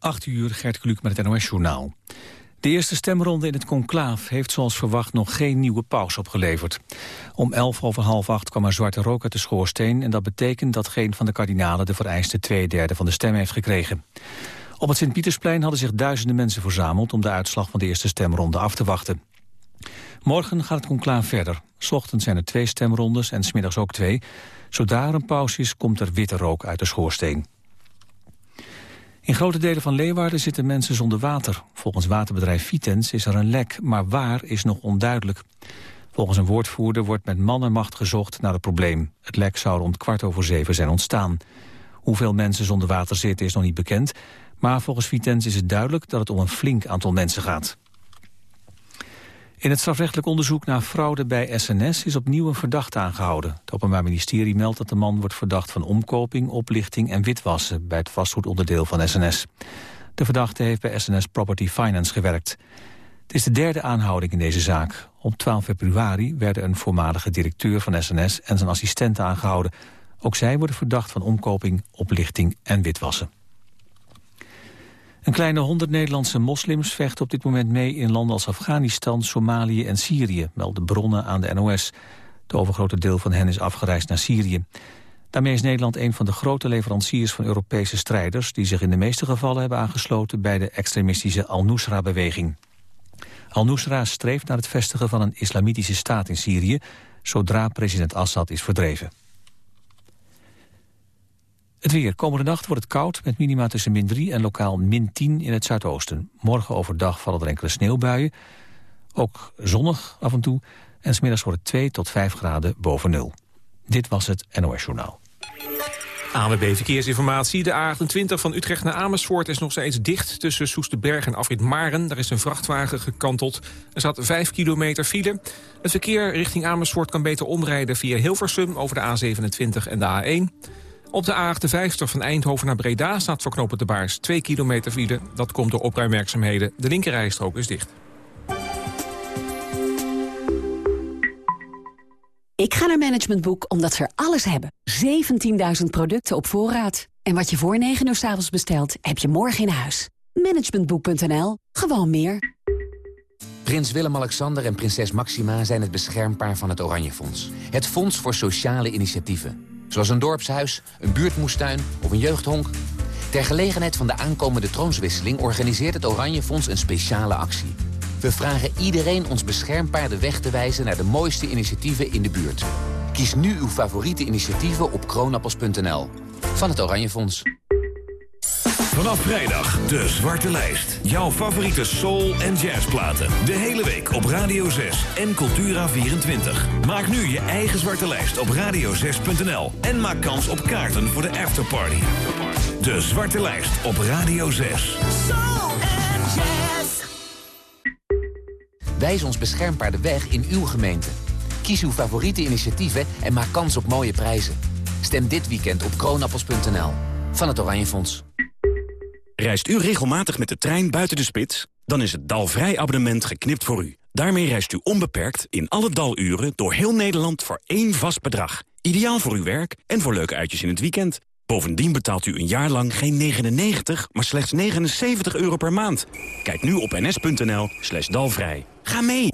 8 uur, Gert Kluk met het NOS-journaal. De eerste stemronde in het conclaaf heeft zoals verwacht nog geen nieuwe paus opgeleverd. Om elf over half acht kwam er zwarte rook uit de schoorsteen... en dat betekent dat geen van de kardinalen de vereiste twee derde van de stem heeft gekregen. Op het Sint-Pietersplein hadden zich duizenden mensen verzameld... om de uitslag van de eerste stemronde af te wachten. Morgen gaat het conclaaf verder. Ochtends zijn er twee stemrondes en smiddags ook twee. Zodra een pauze is, komt er witte rook uit de schoorsteen. In grote delen van Leeuwarden zitten mensen zonder water. Volgens waterbedrijf Vitens is er een lek, maar waar is nog onduidelijk. Volgens een woordvoerder wordt met man en macht gezocht naar het probleem. Het lek zou rond kwart over zeven zijn ontstaan. Hoeveel mensen zonder water zitten is nog niet bekend... maar volgens Vitens is het duidelijk dat het om een flink aantal mensen gaat. In het strafrechtelijk onderzoek naar fraude bij SNS is opnieuw een verdachte aangehouden. Het Openbaar Ministerie meldt dat de man wordt verdacht van omkoping, oplichting en witwassen bij het vastgoedonderdeel van SNS. De verdachte heeft bij SNS Property Finance gewerkt. Het is de derde aanhouding in deze zaak. Op 12 februari werden een voormalige directeur van SNS en zijn assistenten aangehouden. Ook zij worden verdacht van omkoping, oplichting en witwassen. Een kleine honderd Nederlandse moslims vechten op dit moment mee in landen als Afghanistan, Somalië en Syrië, melden bronnen aan de NOS. Het overgrote deel van hen is afgereisd naar Syrië. Daarmee is Nederland een van de grote leveranciers van Europese strijders... die zich in de meeste gevallen hebben aangesloten bij de extremistische Al-Nusra-beweging. Al-Nusra streeft naar het vestigen van een islamitische staat in Syrië... zodra president Assad is verdreven. Het weer. Komende nacht wordt het koud met minima tussen min 3 en lokaal min 10 in het zuidoosten. Morgen overdag vallen er enkele sneeuwbuien. Ook zonnig af en toe. En smiddags wordt het 2 tot 5 graden boven nul. Dit was het NOS Journaal. ANWB Verkeersinformatie. De A28 van Utrecht naar Amersfoort is nog steeds dicht... tussen Soesterberg en Afrit Maren. Daar is een vrachtwagen gekanteld. Er zat 5 kilometer file. Het verkeer richting Amersfoort kan beter omrijden via Hilversum... over de A27 en de A1. Op de A58 van Eindhoven naar Breda staat voor knopen de Baars 2 kilometer file. Dat komt door opruimwerkzaamheden. De linkerrijstrook is dicht. Ik ga naar Management Boek omdat ze er alles hebben. 17.000 producten op voorraad. En wat je voor 9 uur s avonds bestelt, heb je morgen in huis. Managementboek.nl. Gewoon meer. Prins Willem-Alexander en prinses Maxima zijn het beschermpaar van het Oranje Fonds. Het Fonds voor Sociale Initiatieven. Zoals een dorpshuis, een buurtmoestuin of een jeugdhonk. Ter gelegenheid van de aankomende troonswisseling organiseert het Oranje Fonds een speciale actie. We vragen iedereen ons beschermpaar de weg te wijzen naar de mooiste initiatieven in de buurt. Kies nu uw favoriete initiatieven op kroonappels.nl. Van het Oranje Fonds. Vanaf vrijdag de Zwarte Lijst. Jouw favoriete soul- en jazzplaten. De hele week op Radio 6 en Cultura24. Maak nu je eigen Zwarte Lijst op radio6.nl. En maak kans op kaarten voor de afterparty. De Zwarte Lijst op Radio 6. Soul en jazz. Wijs ons beschermbaar de weg in uw gemeente. Kies uw favoriete initiatieven en maak kans op mooie prijzen. Stem dit weekend op kroonappels.nl. Van het Oranje Fonds. Reist u regelmatig met de trein buiten de spits? Dan is het Dalvrij abonnement geknipt voor u. Daarmee reist u onbeperkt in alle daluren door heel Nederland voor één vast bedrag. Ideaal voor uw werk en voor leuke uitjes in het weekend. Bovendien betaalt u een jaar lang geen 99, maar slechts 79 euro per maand. Kijk nu op ns.nl slash dalvrij. Ga mee!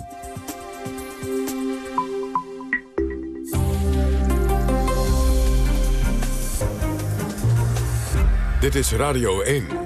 Dit is Radio 1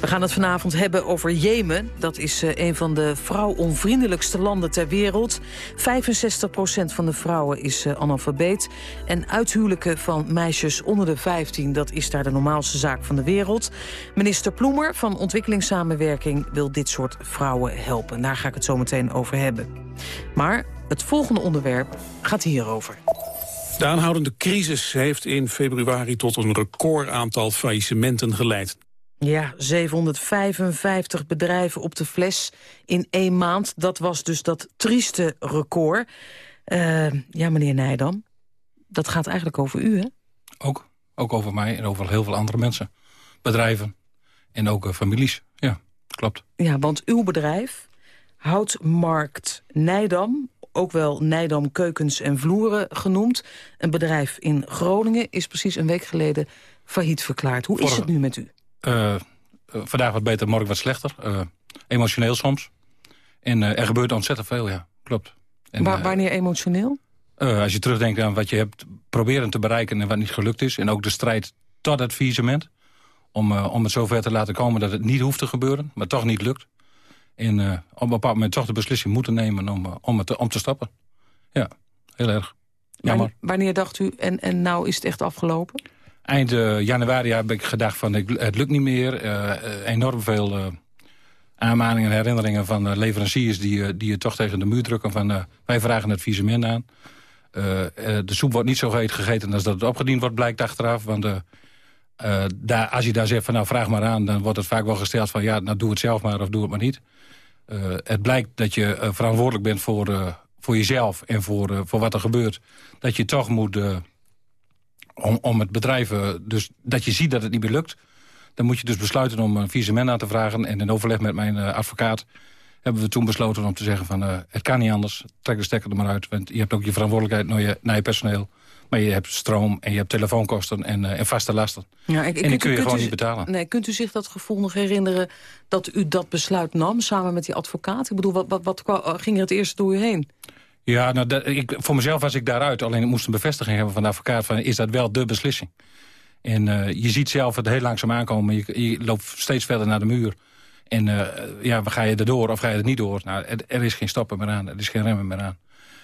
We gaan het vanavond hebben over Jemen. Dat is uh, een van de vrouwonvriendelijkste landen ter wereld. 65% van de vrouwen is uh, analfabeet. En uithuwelijken van meisjes onder de 15... dat is daar de normaalste zaak van de wereld. Minister Ploemer van Ontwikkelingssamenwerking... wil dit soort vrouwen helpen. Daar ga ik het zo meteen over hebben. Maar het volgende onderwerp gaat hierover. De aanhoudende crisis heeft in februari tot een recordaantal faillissementen geleid. Ja, 755 bedrijven op de fles in één maand. Dat was dus dat trieste record. Uh, ja, meneer Nijdam, dat gaat eigenlijk over u, hè? Ook. Ook over mij en over heel veel andere mensen. Bedrijven En ook families, ja, klopt. Ja, want uw bedrijf, Houtmarkt Nijdam... ook wel Nijdam Keukens en Vloeren genoemd... een bedrijf in Groningen is precies een week geleden failliet verklaard. Hoe is het nu met u? Vandaag wat beter, morgen wat slechter. emotioneel soms. En er gebeurt ontzettend veel, ja, klopt. En, wanneer emotioneel? Als je terugdenkt aan wat je hebt proberen te bereiken en wat niet gelukt is... en ook de strijd tot het visement... om, om het zover te laten komen dat het niet hoeft te gebeuren... maar toch niet lukt. En op een bepaald moment toch de beslissing moeten nemen om, om, het, om te stappen. Ja, heel erg. Jammer. Wanneer dacht u, en, en nou is het echt afgelopen? Eind januari heb ik gedacht van het lukt niet meer. enorm veel aanmaningen en herinneringen van leveranciers... Die, die je toch tegen de muur drukken van wij vragen het visement aan... Eh, eh, de soep wordt niet zo heet gegeten als dat het opgediend wordt, blijkt achteraf. Want daar, als je daar zegt van nou vraag maar aan... dan wordt het vaak wel gesteld van ja, nou doe het zelf maar of doe het maar niet. het blijkt dat je verantwoordelijk bent voor, voor jezelf en voor, voor wat er gebeurt. Dat je toch moet, om, om het bedrijf, dus dat je ziet dat het niet meer lukt... dan moet je dus besluiten om een visement aan te vragen. En in overleg met mijn advocaat hebben we toen besloten om te zeggen van... Uh, het kan niet anders, trek de stekker er maar uit. Want je hebt ook je verantwoordelijkheid naar je, naar je personeel. Maar je hebt stroom en je hebt telefoonkosten en, uh, en vaste lasten. Ja, ik, en die kun je gewoon niet betalen. Nee, kunt u zich dat gevoel nog herinneren dat u dat besluit nam... samen met die advocaat? Ik bedoel, wat, wat, wat eh, ging er het eerst door u heen? Ja, nou, dat, ik, voor mezelf was ik daaruit. Alleen ik moest een bevestiging hebben van de advocaat... van is dat wel de beslissing? En uh, je ziet zelf het heel langzaam aankomen. Je, je loopt steeds verder naar de muur. En uh, ja, ga je erdoor of ga je er niet door? Nou, er, is geen stappen meer aan, er is geen remmen meer aan.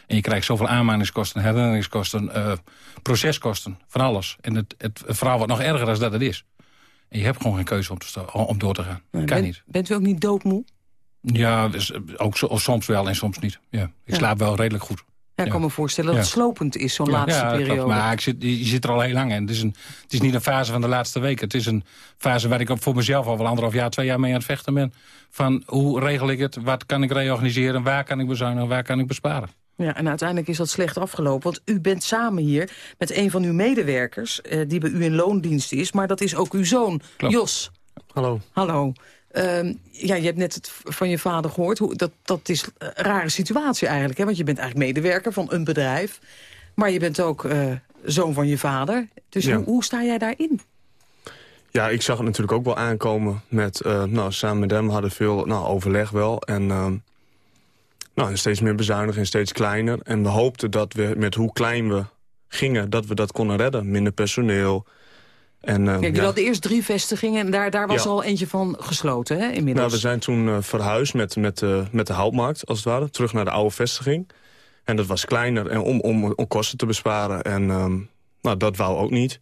En je krijgt zoveel aanmaningskosten, herinneringskosten, uh, proceskosten, van alles. En het, het, verhaal wordt nog erger dan dat het is. En je hebt gewoon geen keuze om, te om door te gaan. kan niet. Bent u ook niet doodmoe? Ja, dus, ook zo, soms wel en soms niet. Ja. Ik slaap wel redelijk goed. Ja, ik kan me voorstellen dat het slopend is, zo'n laatste periode. Klopt, maar ik zit, je zit er al heel lang in. Het is, een, het is niet een fase van de laatste weken. Het is een fase waar ik voor mezelf al wel anderhalf jaar, twee jaar mee aan het vechten ben. Van hoe regel ik het, wat kan ik reorganiseren, waar kan ik bezuinigen, waar kan ik besparen. Ja, en uiteindelijk is dat slecht afgelopen. Want u bent samen hier met een van uw medewerkers... Eh, die bij u in loondienst is, maar dat is ook uw zoon, Jos. Hallo. Hallo. Uh, ja, je hebt net het van je vader gehoord. Hoe, dat, dat is een rare situatie eigenlijk. Hè? Want je bent eigenlijk medewerker van een bedrijf. Maar je bent ook uh, zoon van je vader. Dus hoe, hoe, sta jij daarin? Ja, ik zag het natuurlijk ook wel aankomen. Met, uh, nou, samen met hem hadden veel nou, overleg wel. En ehm, nou, steeds meer bezuinigen en steeds kleiner. En we hoopten dat we met hoe klein we gingen... dat we dat konden redden. Minder personeel, en, uh, Kijk, je ja. had eerst drie vestigingen en daar, daar was al eentje van gesloten, hè, inmiddels? Nou, we zijn toen uh, verhuisd met, met, uh, met de houtmarkt, als het ware. Terug naar de oude vestiging. En dat was kleiner en om, om, om kosten te besparen. En um, nou, dat wou ook niet.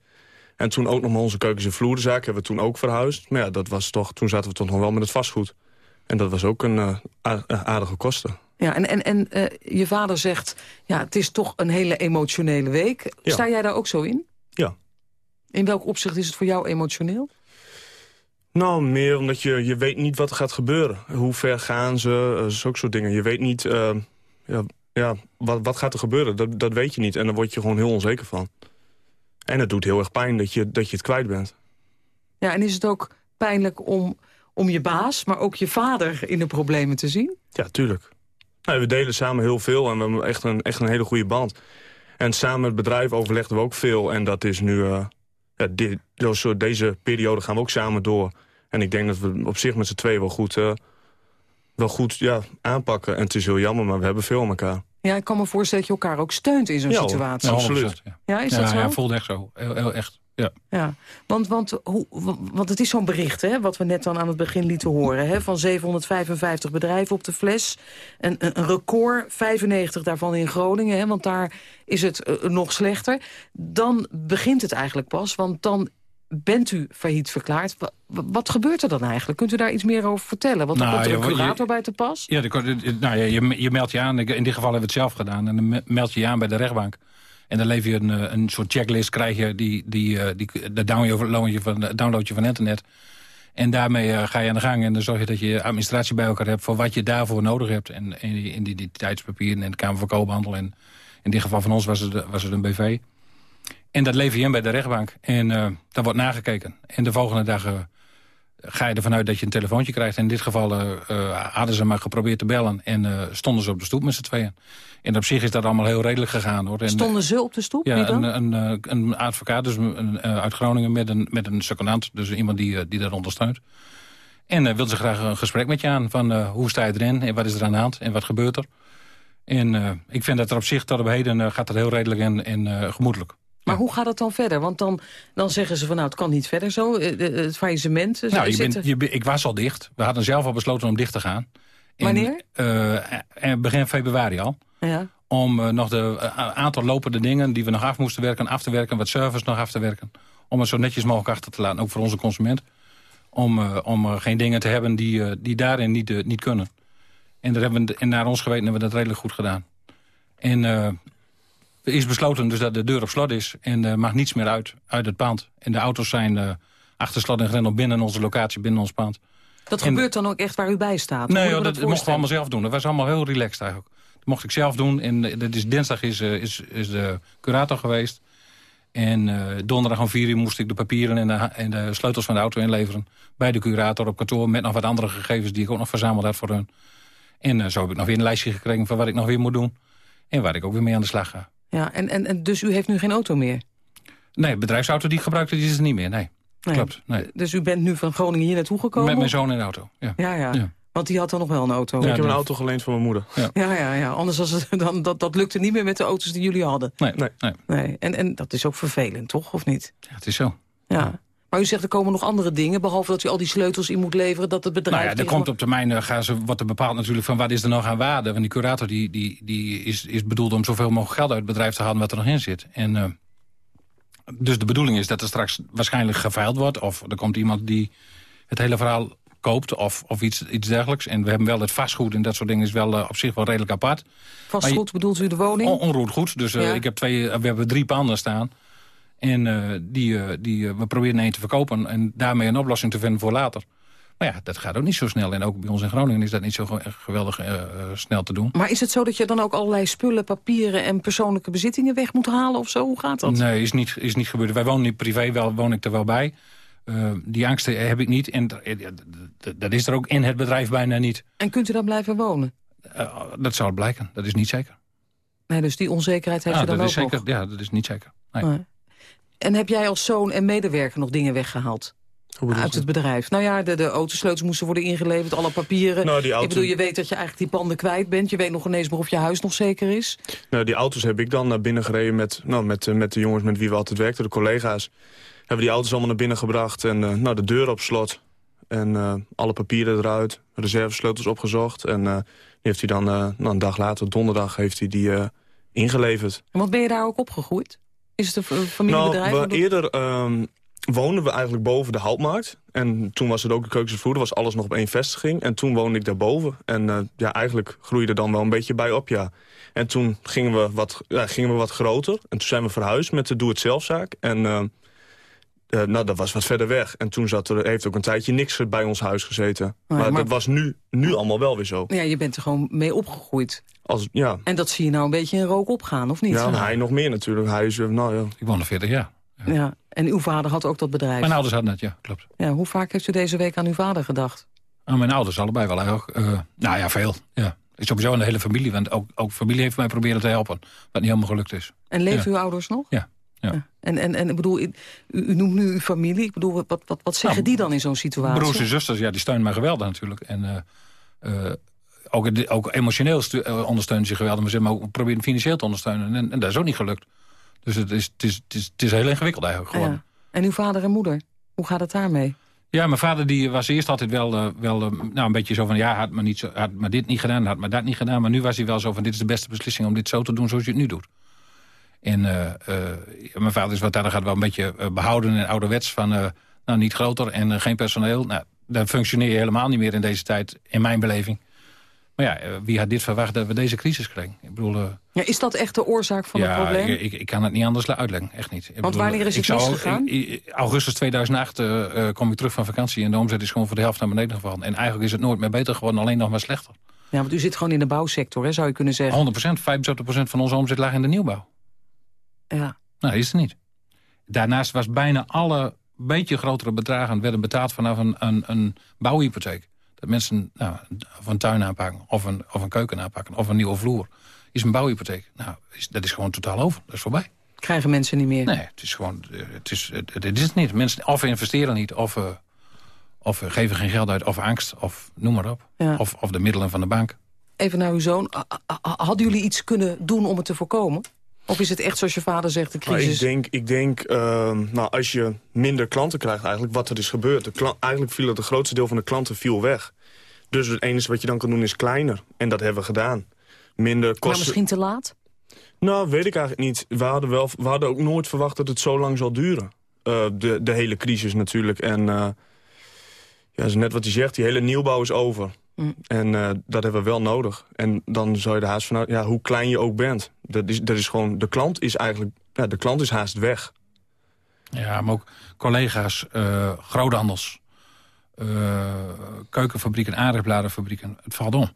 En toen ook nog maar onze keukens- en vloerzaak hebben we toen ook verhuisd. Maar ja, dat was toch, toen zaten we toch nog wel met het vastgoed. En dat was ook een aardige kosten. Ja, en, en, en je vader zegt, ja, het is toch een hele emotionele week. Ja. Sta jij daar ook zo in? Ja, in welk opzicht is het voor jou emotioneel? Nou, meer omdat je, je weet niet wat er gaat gebeuren. Hoe ver gaan ze, uh, zulke soort dingen. Je weet niet, uh, ja, ja, wat, wat gaat er gebeuren, dat, dat weet je niet. En daar word je gewoon heel onzeker van. En het doet heel erg pijn dat je, dat je het kwijt bent. Ja, en is het ook pijnlijk om, om je baas, maar ook je vader in de problemen te zien? Ja, tuurlijk. Nou, we delen samen heel veel en we hebben echt een, echt een hele goede band. En samen met het bedrijf overlegden we ook veel. En dat is nu... Uh, ja, dit, deze periode gaan we ook samen door. En ik denk dat we op zich met z'n tweeën wel goed, uh, wel goed ja, aanpakken. En het is heel jammer, maar we hebben veel aan elkaar. Ja, ik kan me voorstellen dat je elkaar ook steunt in zo'n situatie. Ja, absoluut. Ja. ja, is dat zo? Ja, voelt echt zo. Heel, heel echt. Ja. ja, want, want, hoe, want het is zo'n bericht, hè, wat we net dan aan het begin lieten horen... Hè, van 755 bedrijven op de fles. Een, een, een record, 95 daarvan in Groningen, hè, want daar is het uh, nog slechter. Dan begint het eigenlijk pas, want dan bent u failliet verklaard. Wat, wat, gebeurt er dan eigenlijk? Kunt u daar iets meer over vertellen? Want nou, komt er een curator bij te pas? Ja, de, nou, ja je, je meldt je aan. In dit geval hebben we het zelf gedaan. En dan meld je je aan bij de rechtbank. En dan lever je een, eh, een soort checklist, krijg je die, die, eh, die, de download je van, download je van internet. En daarmee ga je aan de gang en dan zorg je dat je administratie bij elkaar hebt... voor wat je daarvoor nodig hebt. En, in die identiteitspapieren en de Kamer van Koophandel. En in dit geval van ons was het, was het een BV. En dat lever je in bij de rechtbank. En uh, daar wordt nagekeken. En de volgende dag ga je ervan uit dat je een telefoontje krijgt. In dit geval uh, uh, hadden ze maar geprobeerd te bellen... en uh, stonden ze op de stoep met z'n tweeën. En op zich is dat allemaal heel redelijk gegaan. hoor. En, stonden ze op de stoep? Ja, een, een, een, advocaat dus een, uit Groningen met een, met een secondant. Dus iemand die, die dat ondersteunt. En wilde ze graag een gesprek met je aan. Van hoe sta je erin en wat is er aan de hand en wat gebeurt er? En ik vind dat er op zich tot op heden gaat het heel redelijk en, en gemoedelijk. Maar hoe gaat het dan verder? Want dan, dan zeggen ze van nou, het kan niet verder zo. Eh, het faillissement. Nou, je bent, je, ik was al dicht. We hadden zelf al besloten om dicht te gaan. Wanneer? Uh, begin februari al. Ja. Om uh, nog de aantal lopende dingen die we nog af moesten werken, af te werken. Wat service nog af te werken. Om het zo netjes mogelijk achter te laten. Ook voor onze consument. Om, om geen dingen te hebben die, die daarin niet, niet kunnen. En, daar hebben we, en naar ons geweten hebben we dat redelijk goed gedaan. En is besloten dus dat de deur op slot is en er mag niets meer uit, uit het pand. En de auto's zijn uh, achter slot en grendel binnen onze locatie, binnen ons pand. Dat gebeurt dan ook echt waar u bij staat? Nee, dat, dat mochten we allemaal zelf doen. Dat was allemaal heel relaxed eigenlijk. Dat mocht ik zelf doen. En eh, dat is, dinsdag is, is, is de curator geweest. En uh, donderdag om vier uur moest ik de papieren en de, en de, sleutels van de auto inleveren. Bij de curator op kantoor met nog wat andere gegevens die ik ook nog verzameld had voor hun. En zo heb ik nog weer een lijstje gekregen van wat ik nog weer moet doen. En waar ik ook weer mee aan de slag ga. Ja, en, en, en dus u heeft nu geen auto meer? Nee, bedrijfsauto die ik gebruikte, die is er niet meer, nee. Klopt, nee. Dus u bent nu van Groningen hier naartoe gekomen? Met mijn zoon in de auto, ja. Ja, ja. Want die had dan nog wel een auto. ik heb een auto geleend van mijn moeder. Ja, ja, ja. ja. Anders was het, dan, dat, dat lukte niet meer met de auto's die jullie hadden. Nee, nee. nee. nee. En, en dat is ook vervelend, toch? Of niet? Ja, het is zo. Ja. Maar u zegt er komen nog andere dingen, behalve dat u al die sleutels in moet leveren, dat het bedrijf... Nou ja, er komt op termijn, uh, gaan ze, wordt er bepaald natuurlijk van wat is er nog aan waarde. Want die curator die, die, die is, is bedoeld om zoveel mogelijk geld uit het bedrijf te halen wat er nog in zit. En, uh, dus de bedoeling is dat er straks waarschijnlijk geveild wordt. Of er komt iemand die het hele verhaal koopt of, of iets, iets dergelijks. En we hebben wel het vastgoed en dat soort dingen is wel uh, op zich wel redelijk apart. Vastgoed bedoelt u de woning? On, onroerd goed. Dus ja. ik heb twee, we hebben drie panden staan. En uh, die, uh, die, uh, we proberen één te verkopen en daarmee een oplossing te vinden voor later. Maar ja, dat gaat ook niet zo snel. En ook bij ons in Groningen is dat niet zo geweldig snel te doen. Maar is het zo dat je dan ook allerlei spullen, papieren... en persoonlijke bezittingen weg moet halen of zo? Hoe gaat dat? Nee, is niet, is niet gebeurd. Wij wonen nu privé, wel, woon ik er wel bij. die angsten heb ik niet. En dat is er ook in het bedrijf bijna niet. En kunt u dan blijven wonen? dat zal blijken. Dat is niet zeker. Nee, dus die onzekerheid heeft ja, je dan dat ook is zeker, nog? Ja, dat is niet zeker. Nee. nee. En heb jij als zoon en medewerker nog dingen weggehaald? Uit het bedrijf. Nou ja, de, de autosleutels moesten worden ingeleverd, alle papieren. Nou, auto... Ik bedoel, je weet dat je eigenlijk die panden kwijt bent. Je weet nog ineens meer of je huis nog zeker is. Nou, die auto's heb ik dan naar binnen gereden met, nou, met, met de jongens met wie we altijd werkten, de collega's. Hebben die auto's allemaal naar binnen gebracht en uh, nou, de deur op slot. En uh, alle papieren eruit, reservesleutels opgezocht. En uh, die heeft hij dan nou, een dag later, donderdag, heeft hij die ingeleverd. En wat ben je daar ook opgegroeid? Is het een familiebedrijf? Nou, we, eerder um, woonden we eigenlijk boven de Houtmarkt. En toen was het ook de Keukse Vloer, was alles nog op één vestiging. En toen woonde ik daarboven. En uh, ja, eigenlijk groeide dan wel een beetje bij op, ja. En toen gingen we wat, ja, gingen we wat groter. En toen zijn we verhuisd met de doe-het-zelfzaak. En uh, uh, nou, dat was wat verder weg. En toen zat er, heeft ook een tijdje niks bij ons huis gezeten. Maar, maar, maar dat was nu, nu allemaal wel weer zo. Ja, je bent er gewoon mee opgegroeid. Als, ja. En dat zie je nou een beetje in rook opgaan, of niet? Ja, hij nog meer natuurlijk. Hij is, nou ja. Ik woon er 40 jaar. Ja. ja. En uw vader had ook dat bedrijf? Mijn ouders hadden het, ja, klopt. Ja, hoe vaak heeft u deze week aan uw vader gedacht? Aan mijn ouders allebei wel erg. Uh, nou ja, veel. Ja. Sowieso aan de hele familie, want ook, ook familie heeft mij proberen te helpen. Wat niet helemaal gelukt is. En leven ja. uw ouders nog? Ja. Ja. En, en, en ik bedoel, u, u, noemt nu uw familie. Ik bedoel, wat, wat, wat zeggen nou, die dan in zo'n situatie? Broers en zusters, ja, die steunen mij geweldig natuurlijk. En uh, uh, ook, ook emotioneel ondersteunen ze geweldig. Maar ze hebben ook proberen financieel te ondersteunen. En, en, dat is ook niet gelukt. Dus het is, het is, het is, het is heel ingewikkeld eigenlijk geworden. Ja. En uw vader en moeder, hoe gaat het daarmee? Ja, mijn vader die was eerst altijd wel, wel nou, een beetje zo van... ja, had maar, niet zo, had maar dit niet gedaan, had maar dat niet gedaan. Maar nu was hij wel zo van, dit is de beste beslissing om dit zo te doen zoals je het nu doet. En uh, mijn vader is wat daar gaat wel een beetje behouden en ouderwets van... nou, niet groter en geen personeel. Nou, dan functioneer je helemaal niet meer in deze tijd, in mijn beleving. Maar ja, wie had dit verwacht dat we deze crisis kregen? Ik bedoel, uh, ja, is dat echt de oorzaak van ja, het probleem? Ik, ik, ik, kan het niet anders uitleggen, echt niet. Ik Want bedoel, wanneer is het misgegaan? Augustus 2008 uh, kom ik terug van vakantie... en de omzet is gewoon voor de helft naar beneden gevallen. En eigenlijk is het nooit meer beter geworden, alleen nog maar slechter. Ja, want u zit gewoon in de bouwsector, hè, zou je kunnen zeggen. 100% 75% van onze omzet lag in de nieuwbouw. Ja. Nou, is het niet. Daarnaast was bijna alle beetje grotere bedragen werden betaald vanaf een, een, een bouwhypotheek. Dat mensen nou, of een tuin aanpakken, of een, of een keuken aanpakken, of een nieuwe vloer. Is een bouwhypotheek. Nou, is, dat is gewoon totaal over. Dat is voorbij. Krijgen mensen niet meer? Nee, het is gewoon, het is, het, het is het niet. Mensen of investeren niet, of, uh, of geven geen geld uit, of angst, of noem maar op. Ja. Of, of de middelen van de bank. Even naar uw zoon. Hadden jullie iets kunnen doen om het te voorkomen? Of is het echt zoals je vader zegt, de crisis? Nou, ik denk, ik denk uh, nou, als je minder klanten krijgt eigenlijk, wat er is gebeurd. De eigenlijk viel het, het grootste deel van de klanten viel weg. Dus het enige wat je dan kan doen is kleiner. En dat hebben we gedaan. Minder kosten... Maar misschien te laat? Nou, weet ik eigenlijk niet. We hadden, wel, we hadden ook nooit verwacht dat het zo lang zal duren. Uh, de, de hele crisis natuurlijk. En uh, ja, is net wat hij zegt, die hele nieuwbouw is over. Mm. En uh, dat hebben we wel nodig. En dan zou je de haast vanuit, ja, hoe klein je ook bent. Dat is, dat is gewoon, de klant is eigenlijk, ja, de klant is haast weg. Ja, maar ook collega's, uh, groothandels, uh, keukenfabrieken, aardappelbladenfabrieken. Het valt om.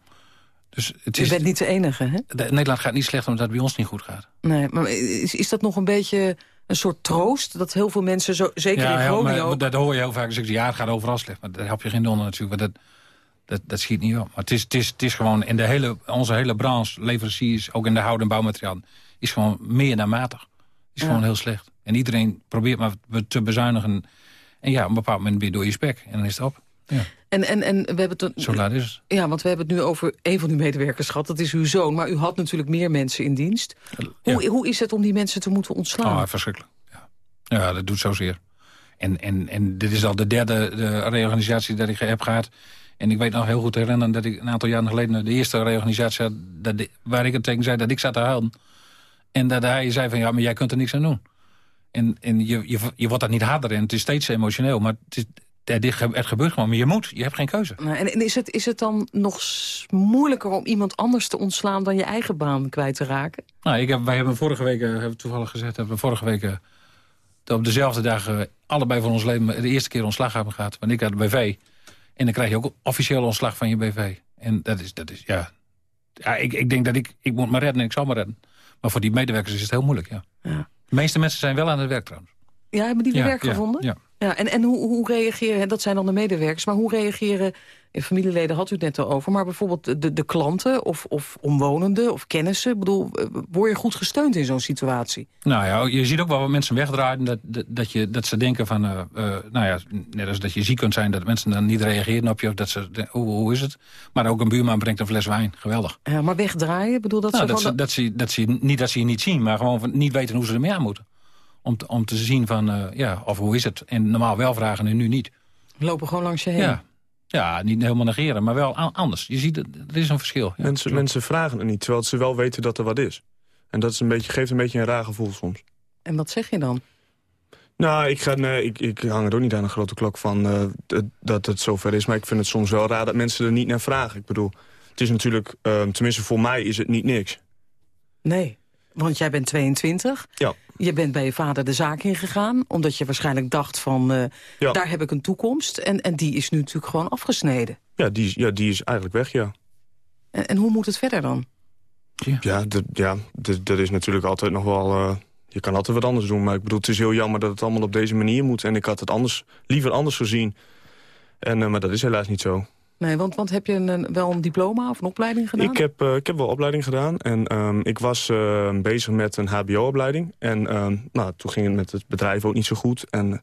Dus het je bent niet de enige, hè? De, Nederland gaat niet slecht omdat het bij ons niet goed gaat. Nee, maar is, is dat nog een beetje een soort troost? Dat heel veel mensen, zo, zeker ja, in Groningen maar, Dat hoor je heel vaak. Dus ik zeg, ja, het gaat overal slecht. Maar daar help je geen donder natuurlijk. Maar dat, dat, dat schiet niet op. Maar het is, het is, het is gewoon in de hele, onze hele branche, leveranciers, ook in de hout- en bouwmateriaal, is gewoon meer dan matig. Is ja. gewoon heel slecht. En iedereen probeert maar te bezuinigen. En ja, op een bepaald moment je door je spek. En dan is het op. Ja. En, en, en we hebben het... Zo laat is het. Ja, want we hebben het nu over een van uw medewerkers gehad. Dat is uw zoon. Maar u had natuurlijk meer mensen in dienst. Ja. Hoe, hoe is het om die mensen te moeten ontslaan? Oh, verschrikkelijk. Ja, ja dat doet zozeer. En, en, en dit is al de derde de reorganisatie dat ik heb gehad. En ik weet nog heel goed herinneren dat ik een aantal jaren geleden... de eerste reorganisatie had, dat de, waar ik het tegen zei dat ik zat te huilen. En dat hij zei van, ja, maar jij kunt er niks aan doen. En, en je, je, je wordt dat niet harder en het is steeds emotioneel. Maar het, is, het gebeurt gewoon, maar je moet. Je hebt geen keuze. En is het, is het dan nog moeilijker om iemand anders te ontslaan... dan je eigen baan kwijt te raken? Nou, ik heb, wij hebben vorige week, hebben we toevallig gezegd... hebben we vorige week op dezelfde dag allebei van ons leven... de eerste keer ontslag hebben gehad. Want ik had de BV... En dan krijg je ook officieel ontslag van je BV. En dat is, dat is ja... ja ik, ik denk dat ik, ik moet me redden en ik zal me redden. Maar voor die medewerkers is het heel moeilijk, ja. ja. De meeste mensen zijn wel aan het werk trouwens. Ja, hebben die weer ja, werk ja, gevonden? Ja. ja en en hoe, hoe reageren, dat zijn dan de medewerkers... maar hoe reageren, familieleden had u het net al over... maar bijvoorbeeld de, de klanten of, of omwonenden of kennissen? Ik bedoel, word je goed gesteund in zo'n situatie? Nou ja, je ziet ook wel wat mensen wegdraaien... dat, dat, dat, je, dat ze denken van, uh, uh, nou ja, net als dat je ziek kunt zijn... dat mensen dan niet reageren op je, of dat ze, hoe, hoe is het? Maar ook een buurman brengt een fles wijn, geweldig. Ja, maar wegdraaien, bedoel dat nou, ze... Dat, ze, dat, ze, dat ze, niet dat ze je niet zien, maar gewoon van, niet weten hoe ze ermee aan moeten. Om te, om te zien van, uh, ja, of hoe is het? En normaal wel vragen en nu niet. Lopen gewoon langs je heen? Ja, ja, niet helemaal negeren, maar wel anders. Je ziet, er is een verschil. Ja, mensen, mensen vragen het niet, terwijl ze wel weten dat er wat is. En dat is een beetje, geeft een beetje een raar gevoel soms. En wat zeg je dan? Nou, ik, ga, nee, ik, ik hang er ook niet aan een grote klok van uh, dat het zover is. Maar ik vind het soms wel raar dat mensen er niet naar vragen. Ik bedoel, het is natuurlijk, uh, tenminste voor mij is het niet niks. Nee, want jij bent 22. Ja. Je bent bij je vader de zaak ingegaan, omdat je waarschijnlijk dacht van... Uh, ja. daar heb ik een toekomst. En, en die is nu natuurlijk gewoon afgesneden. Ja, die, ja, die is eigenlijk weg, ja. En, en hoe moet het verder dan? Ja, ja, ja dat is natuurlijk altijd nog wel... Uh, je kan altijd wat anders doen, maar ik bedoel, het is heel jammer dat het allemaal op deze manier moet. En ik had het anders, liever anders gezien. En, uh, maar dat is helaas niet zo. Nee, want, want heb je een, wel een diploma of een opleiding gedaan? Ik heb, uh, ik heb wel opleiding gedaan. En um, ik was uh, bezig met een hbo-opleiding. En um, nou, toen ging het met het bedrijf ook niet zo goed. En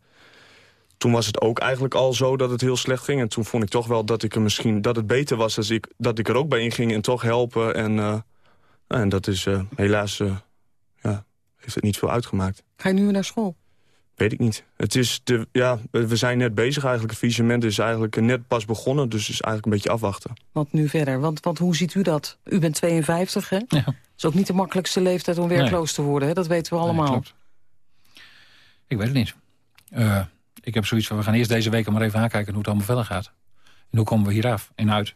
toen was het ook eigenlijk al zo dat het heel slecht ging. En toen vond ik toch wel dat, ik er misschien, dat het beter was als ik, dat ik er ook bij inging en toch helpen. En, uh, en dat is helaas, ja, heeft het niet veel uitgemaakt. Ga je nu naar school? Weet ik niet. Het is de, ja, we zijn net bezig eigenlijk. Het faillissement is eigenlijk net pas begonnen. Dus het is eigenlijk een beetje afwachten. Wat nu verder? Want, want hoe ziet u dat? U bent 52, hè? Ja. Dat is ook niet de makkelijkste leeftijd om werkloos nee. te worden. Hè? Dat weten we allemaal. Nee, ik weet het niet. Uh, ik heb zoiets van, we gaan eerst deze week maar even aankijken hoe het allemaal verder gaat. En hoe komen we hier af en uit.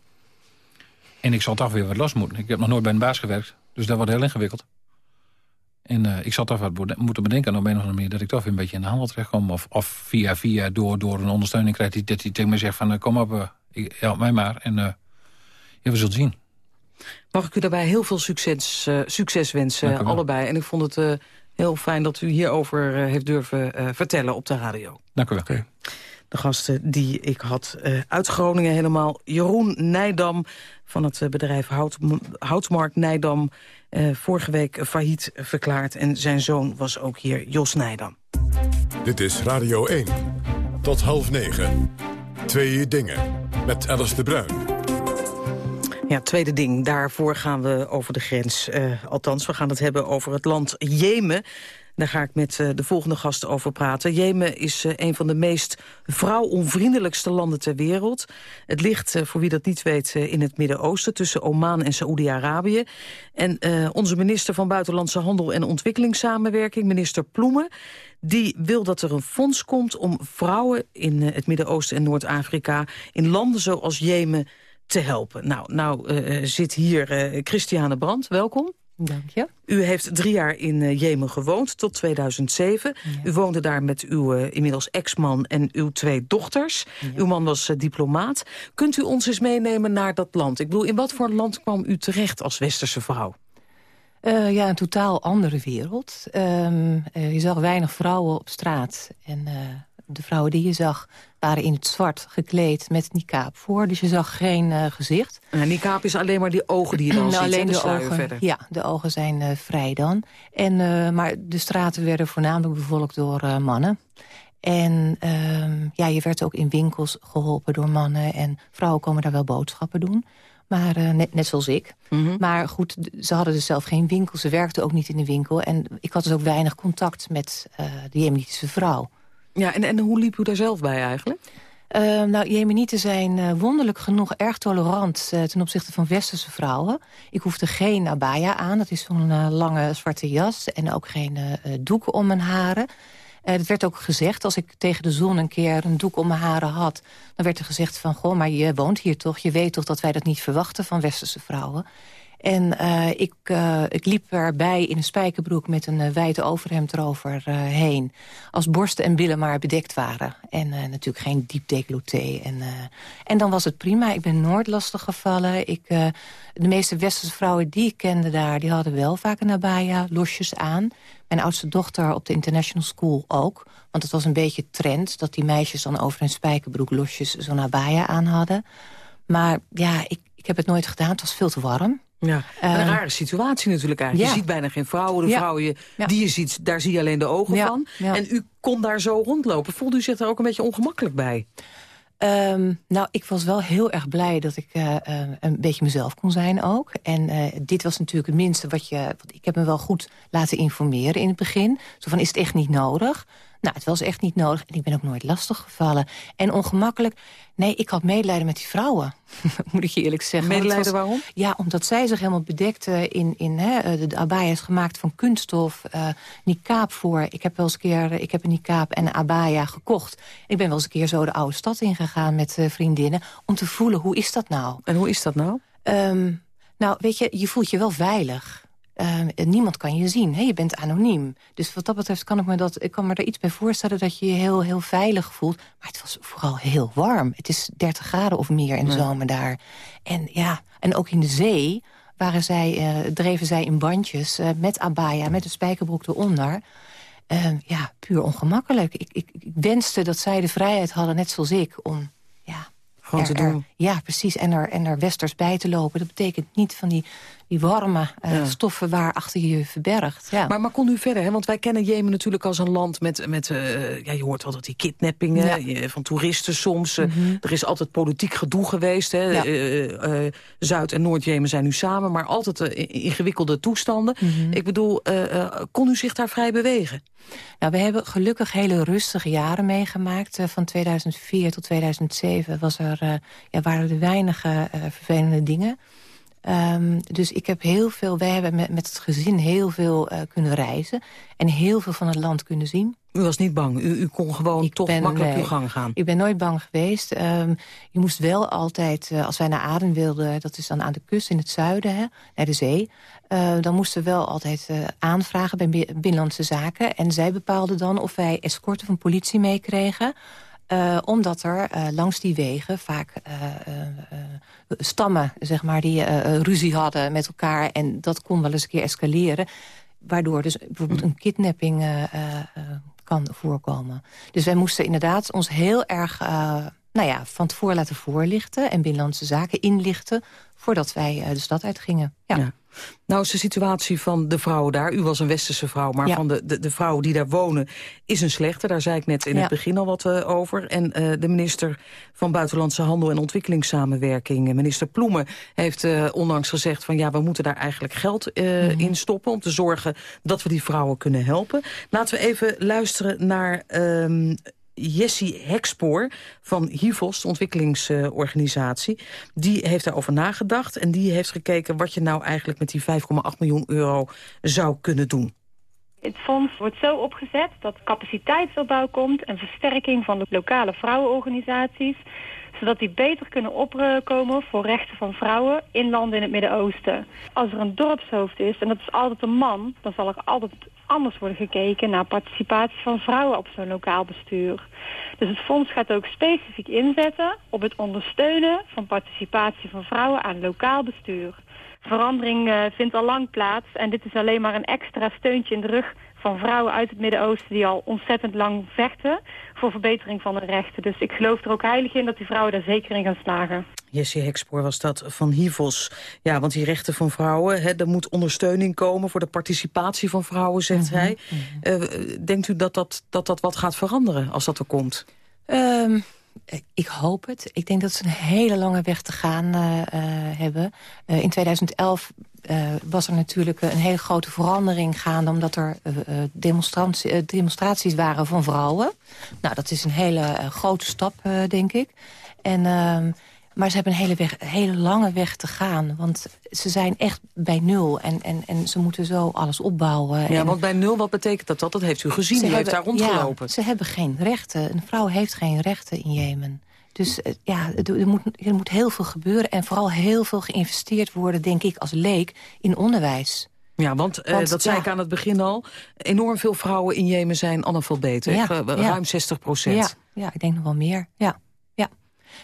En ik zal toch weer wat los moeten. Ik heb nog nooit bij een baas gewerkt. Dus dat wordt heel ingewikkeld. En uh, ik zal toch wat moeten bedenken op een of andere manier... dat ik toch weer een beetje in de handel terechtkom. Of, of via via door, door een ondersteuning krijg... Die, dat hij tegen mij zegt van uh, kom op, uh, help mij maar. En ja, we zullen zien. Mag ik u daarbij heel veel succes, succes wensen, allebei. En ik vond het Heel fijn dat u hierover heeft durven vertellen op de radio. Dank u wel. De gasten die ik had uit Groningen helemaal. Jeroen Nijdam van het bedrijf Hout, Houtmark Nijdam. vorige week failliet verklaard. En zijn zoon was ook hier, Jos Nijdam. Dit is Radio 1. Tot half negen. Twee dingen. Met Alice de Bruin. Ja, tweede ding. Daarvoor gaan we over de grens. Uh, althans, we gaan het hebben over het land Jemen. Daar ga ik met uh, de volgende gasten over praten. Jemen is uh, een van de meest vrouwonvriendelijkste landen ter wereld. Het ligt, uh, voor wie dat niet weet, in het Midden-Oosten... tussen Oman en Saoedi-Arabië. En onze minister van Buitenlandse Handel en Ontwikkelingssamenwerking... minister Ploemen, die wil dat er een fonds komt... om vrouwen in het Midden-Oosten en Noord-Afrika... in landen zoals Jemen te helpen. Nou, nou zit hier Christiane Brandt, welkom. Dank je. U heeft drie jaar in uh, Jemen gewoond, tot 2007. U woonde daar met uw uh, inmiddels ex-man en uw twee dochters. Uw man was uh, diplomaat. Kunt u ons eens meenemen naar dat land? Ik bedoel, in wat voor land kwam u terecht als westerse vrouw? ja, een totaal andere wereld. Um, je zag weinig vrouwen op straat. En de vrouwen die je zag waren in het zwart gekleed met niqab voor. Dus je zag geen uh, gezicht. En niqab is alleen maar die ogen die je dan nou, ziet, alleen de, de ogen, verder. Ja, de ogen zijn uh, vrij dan. En, uh, maar de straten werden voornamelijk bevolkt door mannen. En uh, ja, je werd ook in winkels geholpen door mannen. En vrouwen komen daar wel boodschappen doen. Maar net, net zoals ik. Mm -hmm. Maar goed, ze hadden dus zelf geen winkel. Ze werkten ook niet in de winkel. En ik had dus ook weinig contact met de Jemenitische vrouw. Ja, en, en hoe liep u daar zelf bij eigenlijk? Uh, nou, Jemenieten zijn uh, wonderlijk genoeg erg tolerant uh, ten opzichte van westerse vrouwen. Ik hoefde geen abaya aan, dat is zo'n lange zwarte jas... en ook geen doek om mijn haren. Het werd ook gezegd, als ik tegen de zon een keer een doek om mijn haren had... dan werd er gezegd van, goh, maar je woont hier toch? Je weet toch dat wij dat niet verwachten van westerse vrouwen? En uh, ik, uh, ik liep erbij in een spijkerbroek met een uh, wijd overhemd eroverheen. als borsten en billen maar bedekt waren. En natuurlijk geen diep decolleté. En, en dan was het prima. Ik ben nooit lastig gevallen. Ik, de meeste westerse vrouwen die ik kende daar... die hadden wel vaak een abaya, losjes aan. Mijn oudste dochter op de international school ook. Want het was een beetje trend dat die meisjes dan over hun spijkerbroek... losjes zo'n abaya aan hadden. Maar ja, ik, ik heb het nooit gedaan. Het was veel te warm. Ja, een ehm, rare situatie natuurlijk eigenlijk. Je ziet bijna geen vrouwen. De vrouwen je, die je ziet, daar zie je alleen de ogen van. En u kon daar zo rondlopen. Voelde u zich er ook een beetje ongemakkelijk bij? Um, nou, ik was wel heel erg blij dat ik uh, een beetje mezelf kon zijn ook. En uh, dit was natuurlijk het minste wat je... Want ik heb me wel goed laten informeren in het begin. Zo van, is het echt niet nodig? Nou, het was echt niet nodig. En ik ben ook nooit lastig gevallen. En ongemakkelijk. Nee, ik had medelijden met die vrouwen. moet ik je eerlijk zeggen. Medelijden waarom? Ja, omdat zij zich helemaal bedekte in, in hè, de, de abaya is gemaakt van kunststof. Uh, niqab voor. Ik heb wel eens een keer ik heb een niqab en een abaya gekocht. Ik ben wel eens een keer zo de oude stad ingegaan met uh, vriendinnen. Om te voelen, hoe is dat nou? En hoe is dat nou? Um, nou, weet je, je voelt je wel veilig. Uh, niemand kan je zien. Hè? Je bent anoniem. Dus wat dat betreft kan ik me, dat, ik kan me er iets bij voorstellen... dat je je heel, heel veilig voelt. Maar het was vooral heel warm. Het is 30 graden of meer in de zomer daar. En, ja, en ook in de zee waren zij, uh, dreven zij in bandjes... Uh, met abaya, met een spijkerbroek eronder... Ehm, ja, puur ongemakkelijk. Ik, ik, ik wenste dat zij de vrijheid hadden, net zoals ik... om ja, gewoon te doen. ja, precies. En er, en er westers bij te lopen. Dat betekent niet van die die warme uh, stoffen waar achter je verbergt. Ja. Maar, maar kon u verder, hè? want wij kennen Jemen natuurlijk als een land met... met uh, ja, je hoort altijd die kidnappingen van toeristen soms. Mm -hmm. Er is altijd politiek gedoe geweest. Hè? Ja. Zuid- en Noord-Jemen zijn nu samen, maar altijd ingewikkelde toestanden. Mm -hmm. Ik bedoel, kon u zich daar vrij bewegen? Nou, we hebben gelukkig hele rustige jaren meegemaakt. van 2004 tot 2007 was er, ja, waren er weinige vervelende dingen... Um, dus ik heb heel veel, wij hebben met, met het gezin heel veel uh, kunnen reizen. En heel veel van het land kunnen zien. U was niet bang? U, u kon gewoon ik toch ben, makkelijk nee, uw gang gaan? Ik ben nooit bang geweest. Um, je moest wel altijd, uh, als wij naar Aden wilden... dat is dan aan de kust in het zuiden, hè, naar de zee... Uh, dan moesten we wel altijd aanvragen bij Binnenlandse Zaken. En zij bepaalden dan of wij escorten van politie meekregen... Uh, omdat er uh, langs die wegen vaak uh, stammen zeg maar, die ruzie hadden met elkaar... en dat kon wel eens een keer escaleren. waardoor dus bijvoorbeeld een kidnapping kan voorkomen. Dus wij moesten inderdaad ons heel erg nou ja, van tevoren laten voorlichten... en Binnenlandse Zaken inlichten voordat wij de stad uitgingen. ja. Nou is de situatie van de vrouwen daar, u was een westerse vrouw... maar van de, de, de, vrouwen die daar wonen is een slechte. Daar zei ik net in het begin al wat uh, over. En uh, de minister van Buitenlandse Handel en Ontwikkelingssamenwerking... minister Ploemen, heeft uh, onlangs gezegd... van ja, we moeten daar eigenlijk geld mm -hmm. in stoppen... om te zorgen dat we die vrouwen kunnen helpen. Laten we even luisteren naar... Jessie Hekspoor van HIVOS, de ontwikkelingsorganisatie. Die heeft daarover nagedacht en die heeft gekeken... wat je nou eigenlijk met die 5,8 miljoen euro zou kunnen doen. Het fonds wordt zo opgezet dat capaciteitsopbouw komt... en versterking van de lokale vrouwenorganisaties zodat die beter kunnen opkomen voor rechten van vrouwen in landen in het Midden-Oosten. Als er een dorpshoofd is, en dat is altijd een man, dan zal er altijd anders worden gekeken naar participatie van vrouwen op zo'n lokaal bestuur. Dus het fonds gaat ook specifiek inzetten op het ondersteunen van participatie van vrouwen aan lokaal bestuur. Verandering uh, vindt al lang plaats en dit is alleen maar een extra steuntje in de rug van vrouwen uit het Midden-Oosten die al ontzettend lang vechten voor verbetering van de rechten. Dus ik geloof er ook heilig in dat die vrouwen daar zeker in gaan slagen. Jessie Hekspoor was dat van HIVOS. Ja, want die rechten van vrouwen, hè, er moet ondersteuning komen... voor de participatie van vrouwen, zegt mhm, hij. Mhm. Uh, denkt u dat dat, dat dat wat gaat veranderen als dat er komt? Um, ik hoop het. Ik denk dat ze een hele lange weg te gaan uh, uh, hebben. in 2011 uh, was er natuurlijk een hele grote verandering gaande... omdat er uh, demonstratie, demonstraties waren van vrouwen. Nou, dat is een hele grote stap, denk ik. En, ehm, maar ze hebben een hele, weg, hele lange weg te gaan. Want ze zijn echt bij nul. En, en, en ze moeten zo alles opbouwen. Ja, want bij nul, wat betekent dat? Dat heeft u gezien, u heeft daar rondgelopen. Ja, ze hebben geen rechten. Een vrouw heeft geen rechten in Jemen. Dus eh, ja, er moet, er moet heel veel gebeuren. En vooral heel veel geïnvesteerd worden, denk ik, als leek, in onderwijs. Ja, want, uh, dat zei ik aan het begin al. Enorm veel vrouwen in Jemen zijn analfabeet. Ja, Ruim 60 procent. Ja, ja, ik denk nog wel meer. Ja, ja.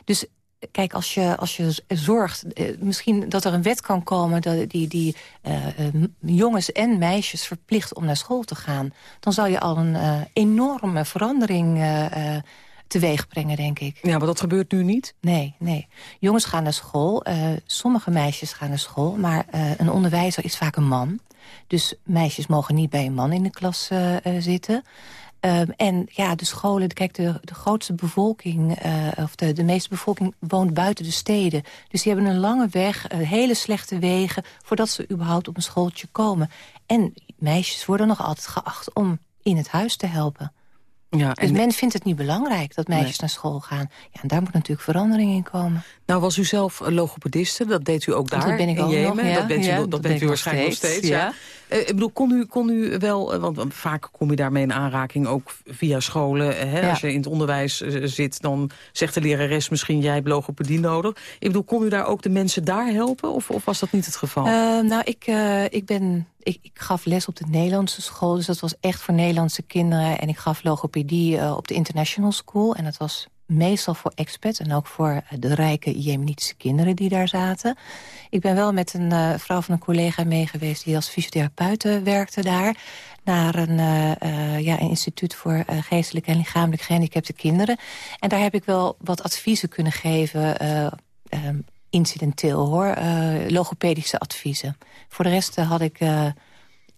Dus kijk, als je, als je zorgt... Eh, misschien dat er een wet kan komen... Dat die, die uh, jongens en meisjes verplicht om naar school te gaan... dan zou je al een enorme verandering teweeg brengen, denk ik. Ja, maar dat gebeurt nu niet? Nee, nee. Jongens gaan naar school, uh, sommige meisjes gaan naar school... maar uh, een onderwijzer is vaak een man. Dus meisjes mogen niet bij een man in de klas uh, zitten... Um, en ja, de scholen, kijk, de, de grootste bevolking, of de, de meeste bevolking woont buiten de steden. Dus die hebben een lange weg, hele slechte wegen, voordat ze überhaupt op een schooltje komen. En meisjes worden nog altijd geacht om in het huis te helpen. Ja, dus men vindt het niet belangrijk dat meisjes naar school gaan. Ja, en daar moet natuurlijk verandering in komen. Nou was u zelf logopediste, dat deed u ook daar dat ben ik in ook Jemen. Nog, ja. Dat bent u, ja, dat, dat bent u waarschijnlijk nog steeds. Ja. Uh, ik bedoel, kon u, kon u wel, uh, want, vaak kom je daarmee in aanraking ook via scholen. Hè, als je in het onderwijs zit, dan zegt de lerares misschien jij hebt logopedie nodig. Ik bedoel, kon u daar ook de mensen daar helpen of, of was dat niet het geval? nou, ik, ik ben ik, gaf les op de Nederlandse school. Dus dat was echt voor Nederlandse kinderen. En ik gaf logopedie uh, op de International School. En dat was meestal voor expats en ook voor de rijke Jemenitische kinderen die daar zaten. Ik ben wel met een uh, vrouw van een collega mee geweest... die als fysiotherapeute werkte daar naar een, ja, een instituut voor geestelijk en lichamelijk gehandicapte kinderen. En daar heb ik wel wat adviezen kunnen geven... Um, incidenteel hoor, logopedische adviezen. Voor de rest had ik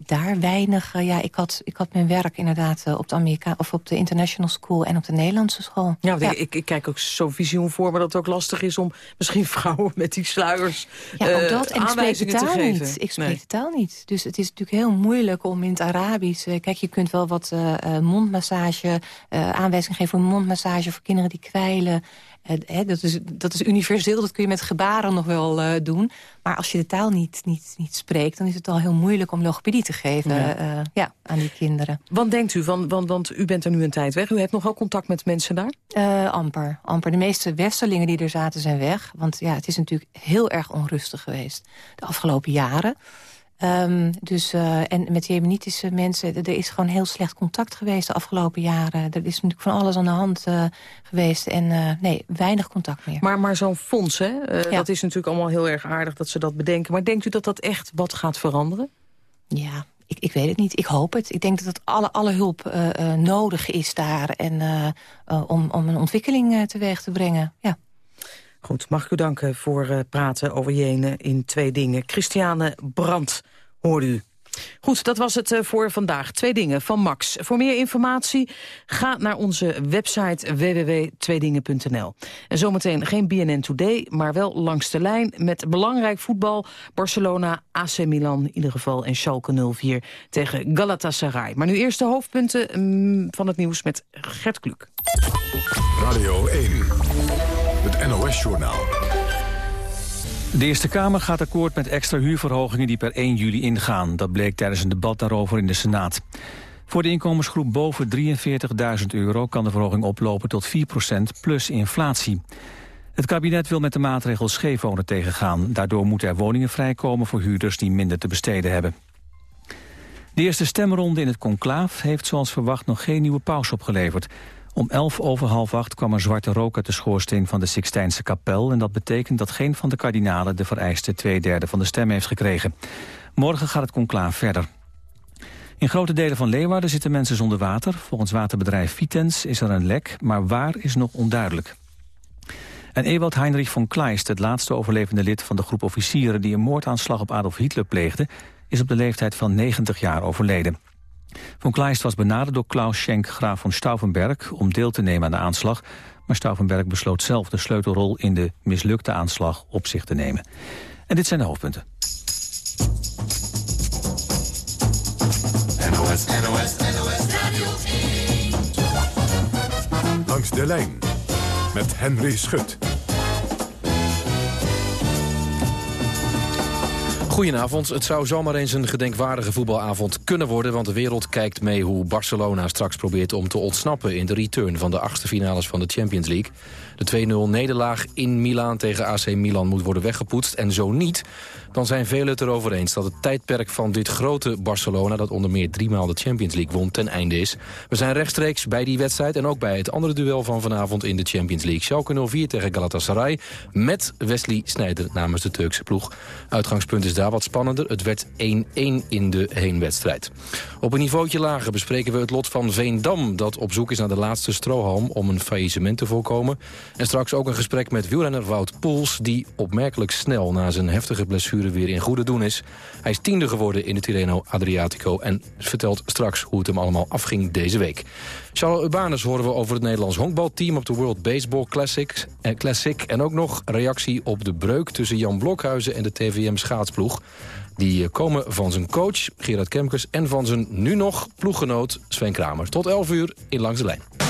daar weinig... Uh, ja, ik had, ik had mijn werk inderdaad op, de Amerika of op de International School... en op de Nederlandse school. Ja, Ik, ik, kijk ook zo'n visioen voor me dat het ook lastig is... om misschien vrouwen met die sluiers ja, ook dat. En aanwijzingen te geven. Niet. Ik spreek de taal niet. Dus het is natuurlijk heel moeilijk om in het Arabisch... kijk, je kunt wel wat mondmassage, aanwijzingen geven voor mondmassage... voor kinderen die kwijlen dat, is, dat is universeel, dat kun je met gebaren nog wel uh, doen. Maar als je de taal niet, niet, niet spreekt... dan is het al heel moeilijk om logopedie te geven ja. Uh, ja aan die kinderen. Wat denkt u? Want, want, want u bent er nu een tijd weg. U hebt nog wel contact met mensen daar? Uh, amper, amper. De meeste westerlingen die er zaten zijn weg. Want ja, het is natuurlijk heel erg onrustig geweest de afgelopen jaren. Um, dus, uh, en met jemenitische mensen, er is gewoon heel slecht contact geweest de afgelopen jaren. Er is natuurlijk van alles aan de hand uh, geweest en uh, nee, weinig contact meer. Maar, maar zo'n fonds, hè, ja. dat is natuurlijk allemaal heel erg aardig dat ze dat bedenken. Maar denkt u dat dat echt wat gaat veranderen? Ja, ik, ik weet het niet. Ik hoop het. Ik denk dat het alle, alle hulp uh, nodig is daar... En, uh, om, om een ontwikkeling teweeg te brengen. Ja. Goed, mag ik u danken voor praten over Jenen in twee dingen. Christiane Brandt, hoorde u. Goed, dat was het eh, voor vandaag. Twee dingen van Max. Voor meer informatie ga naar onze website www.tweedingen.nl. En zometeen geen BNN Today, maar wel langs de lijn... met belangrijk voetbal Barcelona, AC Milan in ieder geval... en Schalke 04 tegen Galatasaray. Maar nu eerst de hoofdpunten mm, van het nieuws met Gert Kluk. Radio 1, het NOS-journaal. De Eerste Kamer gaat akkoord met extra huurverhogingen die per 1 juli ingaan. Dat bleek tijdens een debat daarover in de Senaat. Voor de inkomensgroep boven 43.000 euro kan de verhoging oplopen tot 4% plus inflatie. Het kabinet wil met de maatregel scheefwonen tegengaan. Daardoor moeten er woningen vrijkomen voor huurders die minder te besteden hebben. De eerste stemronde in het conclaaf heeft zoals verwacht nog geen nieuwe paus opgeleverd. Om elf over half acht kwam er zwarte rook uit de schoorsteen van de Sixtijnse kapel... en dat betekent dat geen van de kardinalen de vereiste twee derde van de stem heeft gekregen. Morgen gaat het conclaaf verder. In grote delen van Leeuwarden zitten mensen zonder water. Volgens waterbedrijf Vitens is er een lek, maar waar is nog onduidelijk. En Ewald Heinrich von Kleist, het laatste overlevende lid van de groep officieren... die een moordaanslag op Adolf Hitler pleegde, is op de leeftijd van 90 jaar overleden. Von Kleist was benaderd door Klaus Schenk, graaf van Stauffenberg... om deel te nemen aan de aanslag. Maar Stauffenberg besloot zelf de sleutelrol in de mislukte aanslag op zich te nemen. En dit zijn de hoofdpunten. NOS, NOS, NOS Radio Langs de lijn met Henry Schut. Goedenavond. Het zou zomaar eens een gedenkwaardige voetbalavond kunnen worden... want de wereld kijkt mee hoe Barcelona straks probeert om te ontsnappen... in de return van de achtste finales van de Champions League. De 2-0 nederlaag in Milaan tegen AC Milan moet worden weggepoetst. En zo niet, dan zijn velen het erover eens... dat het tijdperk van dit grote Barcelona... dat onder meer driemaal de Champions League won, ten einde is. We zijn rechtstreeks bij die wedstrijd... en ook bij het andere duel van vanavond in de Champions League. Schalke 04 tegen Galatasaray... met Wesley Sneijder namens de Turkse ploeg. Uitgangspunt is daar wat spannender. Het werd 1-1 in de heenwedstrijd. Op een niveautje lager bespreken we het lot van Veendam... dat op zoek is naar de laatste strohalm om een faillissement te voorkomen. En straks ook een gesprek met wielrenner Wout Poels... die opmerkelijk snel na zijn heftige blessure weer in goede doen is. Hij is tiende geworden in de Tirreno Adriatico... en vertelt straks hoe het hem allemaal afging deze week. Charles Urbanus horen we over het Nederlands honkbalteam... op de World Baseball Classic, eh, Classic. En ook nog reactie op de breuk tussen Jan Blokhuizen... en de TVM schaatsploeg. Die eh, komen van zijn coach Gerard Kemkers... en van zijn nu nog ploeggenoot Sven Kramer. Tot 11 uur in Langs de Lijn.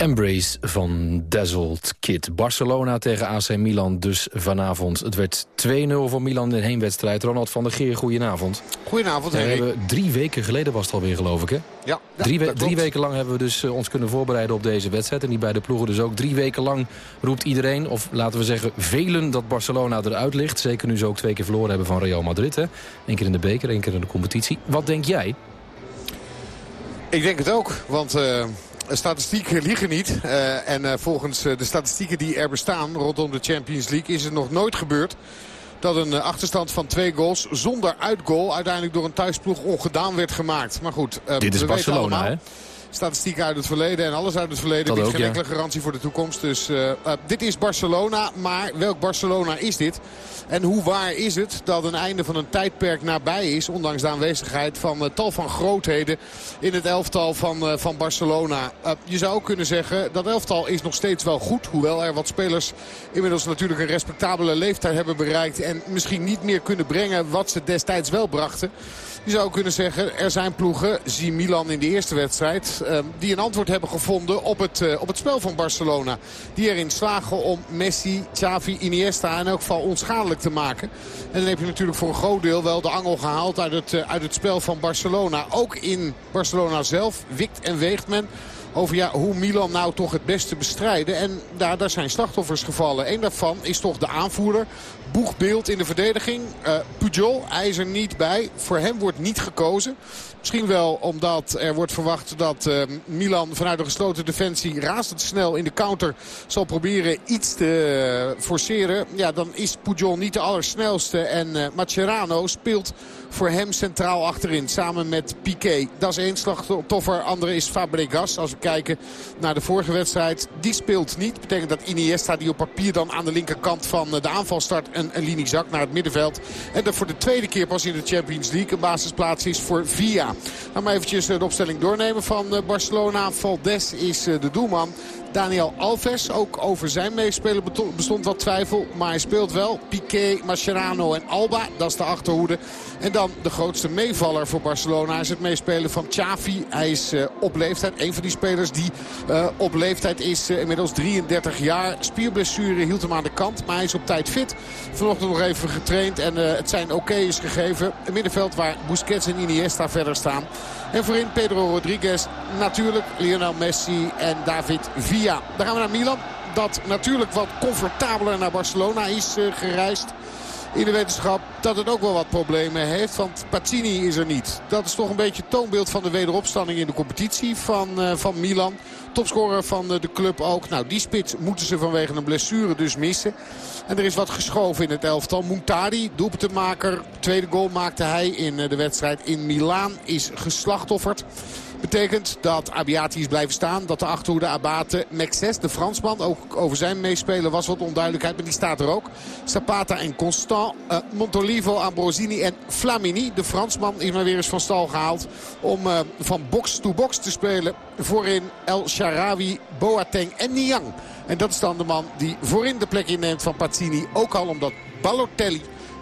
Embrace van Dazzled Kid. Barcelona tegen AC Milan dus vanavond. Het werd 2-0 voor Milan in de heenwedstrijd. Ronald van der Geer, goedenavond. Goedenavond, We Henry. hebben drie weken geleden was het alweer, geloof ik, hè? Ja, Drie, we- drie weken lang hebben we dus eh, ons kunnen voorbereiden op deze wedstrijd. En die beide ploegen dus ook. Drie weken lang roept iedereen, of laten we zeggen velen, dat Barcelona eruit ligt. Zeker nu ze ook twee keer verloren hebben van Real Madrid. Hè? Eén keer in de beker, één keer in de competitie. Wat denk jij? Ik denk het ook, want eh, statistieken liegen niet. Eh, en eh, volgens eh, de statistieken die er bestaan rondom de Champions League... is het nog nooit gebeurd dat een eh, achterstand van twee goals zonder uitgoal... uiteindelijk door een thuisploeg ongedaan werd gemaakt. Maar goed, eh, Dit is Barcelona, hè? Statistieken uit het verleden en alles uit het verleden Dat biedt ook, geen ja. enkele garantie voor de toekomst. Dus eh, eh, dit is Barcelona, maar welk Barcelona is dit? En hoe waar is het dat een einde van een tijdperk nabij is... ondanks de aanwezigheid van eh, tal van grootheden in het elftal van, van Barcelona. Je zou ook kunnen zeggen, dat elftal is nog steeds wel goed. Hoewel er wat spelers inmiddels natuurlijk een respectabele leeftijd hebben bereikt... en misschien niet meer kunnen brengen wat ze destijds wel brachten. Je zou kunnen zeggen, er zijn ploegen, zie Milan in de eerste wedstrijd... eh, die een antwoord hebben gevonden op het, eh, op het spel van Barcelona. Die erin slagen om Messi, Xavi, Iniesta in elk geval onschadelijk te maken. En dan heb je natuurlijk voor een groot deel wel de angel gehaald uit het, eh, uit het spel van Barcelona. Ook in Barcelona zelf wikt en weegt men over ja, hoe Milan nou toch het beste bestrijden. En daar, daar zijn slachtoffers gevallen. Eén daarvan is toch de aanvoerder. Boegbeeld in de verdediging. Eh Pujol, er niet bij. Voor hem wordt niet gekozen. Misschien wel omdat er wordt verwacht dat eh, Milan vanuit de gesloten defensie razendsnel in de counter zal proberen iets te eh, forceren. Ja, dan is Pujol niet de allersnelste. En eh Mascherano speelt voor hem centraal achterin. Samen met Piqué. Dat is één slachtoffer. Andere is Fabregas. Als we kijken naar de vorige wedstrijd. Die speelt niet. Betekent dat Iniesta die op papier dan aan de linkerkant van de aanval start. Een, een linie zakt naar het middenveld. En dat voor de tweede keer pas in de Champions League een basisplaats is voor Via. Nou maar eventjes eh, de opstelling doornemen van eh, Barcelona. Valdes is eh, de doelman. Daniel Alves, ook over zijn meespelen bestond wat twijfel. Maar hij speelt wel. Piqué, Mascherano en Alba, dat is de achterhoede. En dan de grootste meevaller voor Barcelona is het meespelen van Xavi. Hij is eh, op leeftijd. Een van die spelers die eh, op leeftijd is eh, inmiddels 33 jaar. Spierblessure hield hem aan de kant, maar hij is op tijd fit. Vanochtend nog even getraind en het zijn oké is gegeven. Een middenveld waar Busquets en Iniesta verder staan. En voorin Pedro Rodriguez, natuurlijk Lionel Messi en David Villa. Dan gaan we naar Milan. Dat natuurlijk wat comfortabeler naar Barcelona is eh, gereisd. In de wetenschap dat het ook wel wat problemen heeft. Want Pazzini is er niet. Dat is toch een beetje het toonbeeld van de wederopstanding in de competitie van, eh, van Milan. Topscorer van de club ook. Nou, die spits moeten ze vanwege een blessure dus missen. En er is wat geschoven in het elftal. Muntari, doelpuntenmaker. Tweede goal maakte hij in eh, de wedstrijd in Milaan. Is geslachtofferd. Betekent dat Abiati is blijven staan. Dat de achterhoede Abate Mexes, de Fransman, ook over zijn meespelen was wat onduidelijkheid. Maar die staat er ook. Zapata en Constant, eh, Montolivo, Ambrosini en Flamini. De Fransman is maar weer eens van stal gehaald om eh, van box to box te spelen. Voorin El Sharawi, Boateng en Niang. En dat is dan de man die voorin de plek inneemt van Pazzini. Ook al omdat Balotelli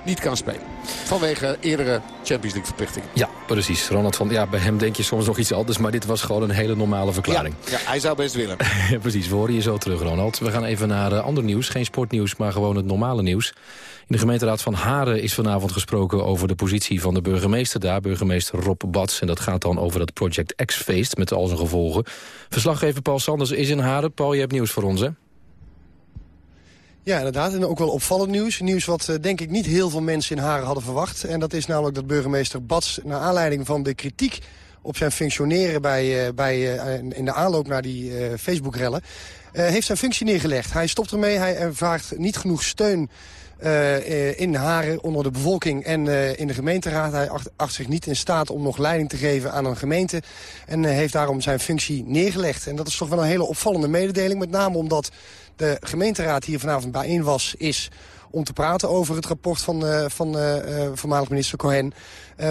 niet kan spelen. Vanwege eerdere Champions League verplichtingen. Ja, precies. Ronald van, ja, bij hem denk je soms nog iets anders... maar dit was gewoon een hele normale verklaring. Ja, hij zou best willen. Precies. We horen je zo terug, Ronald. We gaan even naar eh, ander nieuws. Geen sportnieuws, maar gewoon het normale nieuws. In de gemeenteraad van Haren is vanavond gesproken over de positie van de burgemeester daar. Burgemeester Rob Bats. En dat gaat dan over dat Project X-feest met al zijn gevolgen. Verslaggever Paul Sanders is in Haren. Paul, je hebt nieuws voor ons, hè? Ja, inderdaad. En ook wel opvallend nieuws. Nieuws wat eh, denk ik niet heel veel mensen in Haren hadden verwacht. En dat is namelijk dat burgemeester Bats, naar aanleiding van de kritiek op zijn functioneren bij, eh, bij, eh, in de aanloop naar die Facebook-rellen... heeft zijn functie neergelegd. Hij stopt ermee, hij ervaart niet genoeg steun in Haren onder de bevolking en in de gemeenteraad. Hij acht, zich niet in staat om nog leiding te geven aan een gemeente. En heeft daarom zijn functie neergelegd. En dat is toch wel een hele opvallende mededeling. Met name omdat de gemeenteraad hier vanavond bijeen was, is om te praten over het rapport van, eh, van eh, eh, voormalig minister Cohen.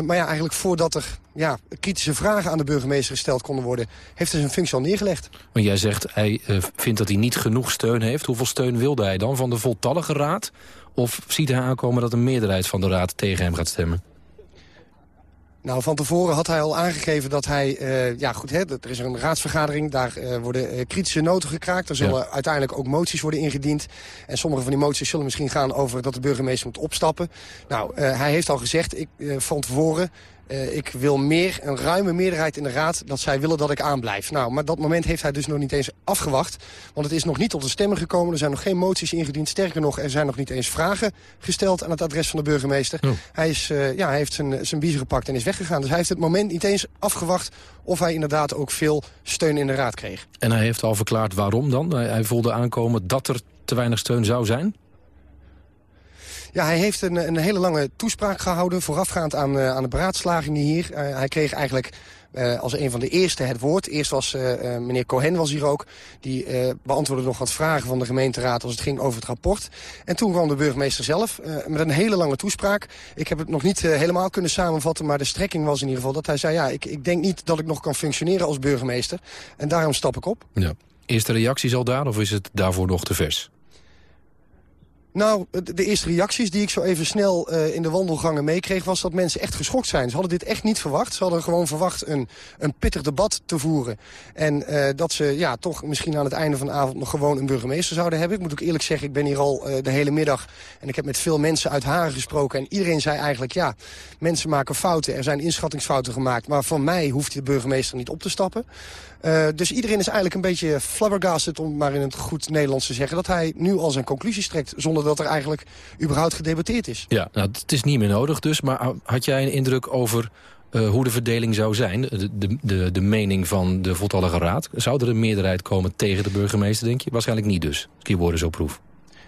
Maar ja, eigenlijk voordat er ja, kritische vragen aan de burgemeester gesteld konden worden... heeft hij zijn functie al neergelegd. Want jij zegt, hij vindt dat hij niet genoeg steun heeft. Hoeveel steun wilde hij dan? Van de voltallige raad? Of ziet hij aankomen dat een meerderheid van de raad tegen hem gaat stemmen? Nou, van tevoren had hij al aangegeven dat hij... Uh, ja, goed, hè, er is een raadsvergadering. Daar uh, worden uh, kritische noten gekraakt. Er zullen ja. uiteindelijk ook moties worden ingediend. En sommige van die moties zullen misschien gaan over dat de burgemeester moet opstappen. Nou, hij heeft al gezegd ik, van tevoren... Uh, ik wil meer, een ruime meerderheid in de Raad, dat zij willen dat ik aanblijf. Nou, maar dat moment heeft hij dus nog niet eens afgewacht. Want het is nog niet tot de stemming gekomen. Er zijn nog geen moties ingediend. Sterker nog, er zijn nog niet eens vragen gesteld aan het adres van de burgemeester. Oh. Hij, is, uh, ja, hij heeft zijn, zijn biezen gepakt en is weggegaan. Dus hij heeft het moment niet eens afgewacht of hij inderdaad ook veel steun in de Raad kreeg. En hij heeft al verklaard waarom dan? Hij, hij voelde aankomen dat er te weinig steun zou zijn? Ja, hij heeft een, een hele lange toespraak gehouden... voorafgaand aan, uh, aan de beraadslagingen hier. Uh, hij kreeg eigenlijk uh, als een van de eerste het woord. Eerst was uh, meneer Cohen was hier ook. Die beantwoordde nog wat vragen van de gemeenteraad als het ging over het rapport. En toen kwam de burgemeester zelf met een hele lange toespraak. Ik heb het nog niet helemaal kunnen samenvatten, maar de strekking was in ieder geval dat hij zei... ja, ik, ik denk niet dat ik nog kan functioneren als burgemeester. En daarom stap ik op. Ja. Eerste reacties al daar of is het daarvoor nog te vers? Nou, de eerste reacties die ik zo even snel uh, in de wandelgangen meekreeg... was dat mensen echt geschokt zijn. Ze hadden dit echt niet verwacht. Ze hadden gewoon verwacht een, een pittig debat te voeren. En uh, dat ze ja, toch misschien aan het einde van de avond... nog gewoon een burgemeester zouden hebben. Ik moet ook eerlijk zeggen, ik ben hier al uh, de hele middag... en ik heb met veel mensen uit Haren gesproken. En iedereen zei eigenlijk, ja, mensen maken fouten. Er zijn inschattingsfouten gemaakt. Maar van mij hoeft de burgemeester niet op te stappen. Uh, dus iedereen is eigenlijk een beetje flabbergasted, om maar in het goed Nederlands te zeggen... dat hij nu al zijn conclusies trekt, zonder dat er eigenlijk überhaupt gedebatteerd is. Ja, nou, het is niet meer nodig dus, maar had jij een indruk over uh, hoe de verdeling zou zijn? De, de, de, de, mening van de voltallige raad? Zou er een meerderheid komen tegen de burgemeester, denk je? Waarschijnlijk niet dus, als ik woorden zo proef.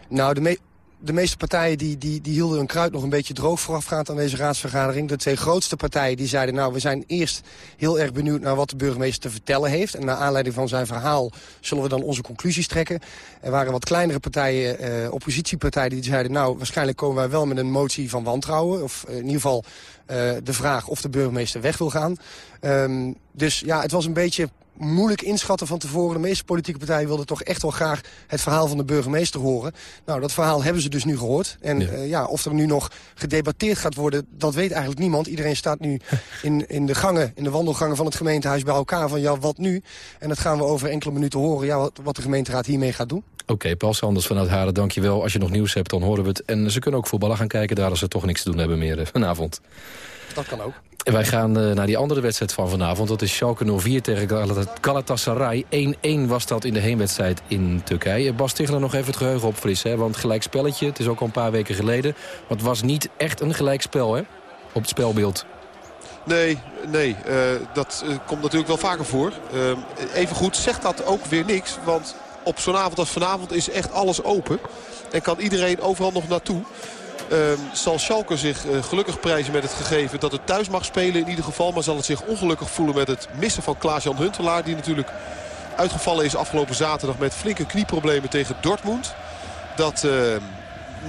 Nou, de, me de meeste partijen die, die, die hielden hun kruid nog een beetje droog voorafgaand aan deze raadsvergadering. De twee grootste partijen die zeiden, nou we zijn eerst heel erg benieuwd naar wat de burgemeester te vertellen heeft. En naar aanleiding van zijn verhaal zullen we dan onze conclusies trekken. Er waren wat kleinere partijen, eh, oppositiepartijen, die zeiden, nou waarschijnlijk komen wij wel met een motie van wantrouwen. Of in ieder geval uh, de vraag of de burgemeester weg wil gaan. Um, dus ja, het was een beetje moeilijk inschatten van tevoren. De meeste politieke partijen wilden toch echt wel graag het verhaal van de burgemeester horen. Nou, dat verhaal hebben ze dus nu gehoord. En ja. Uh, ja, of er nu nog gedebatteerd gaat worden, dat weet eigenlijk niemand. Iedereen staat nu in, in de gangen, in de wandelgangen van het gemeentehuis bij elkaar van ja, wat nu? En dat gaan we over enkele minuten horen, ja, wat, wat de gemeenteraad hiermee gaat doen. Oké, okay, Paul Sanders vanuit Haren, dankjewel. Als je nog nieuws hebt, dan horen we het. En ze kunnen ook voetballen gaan kijken daar als ze toch niks te doen hebben meer uh, vanavond. Dat kan ook. En wij gaan uh, naar die andere wedstrijd van vanavond. Dat is Schalke 04 tegen Galatasaray. 1-1 was dat in de heenwedstrijd in Turkije. Bas Tichler nog even het geheugen opfrissen. Hè? Want gelijk spelletje, het is ook al een paar weken geleden. Maar het was niet echt een gelijk spel hè? op het spelbeeld. Nee, nee uh, dat uh, komt natuurlijk wel vaker voor. Uh, even goed zegt dat ook weer niks. Want op zo'n avond als vanavond is echt alles open. En kan iedereen overal nog naartoe. Uh, zal Schalke zich uh, gelukkig prijzen met het gegeven dat het thuis mag spelen in ieder geval. Maar zal het zich ongelukkig voelen met het missen van Klaas-Jan Huntelaar. Die natuurlijk uitgevallen is afgelopen zaterdag met flinke knieproblemen tegen Dortmund. Dat... Uh,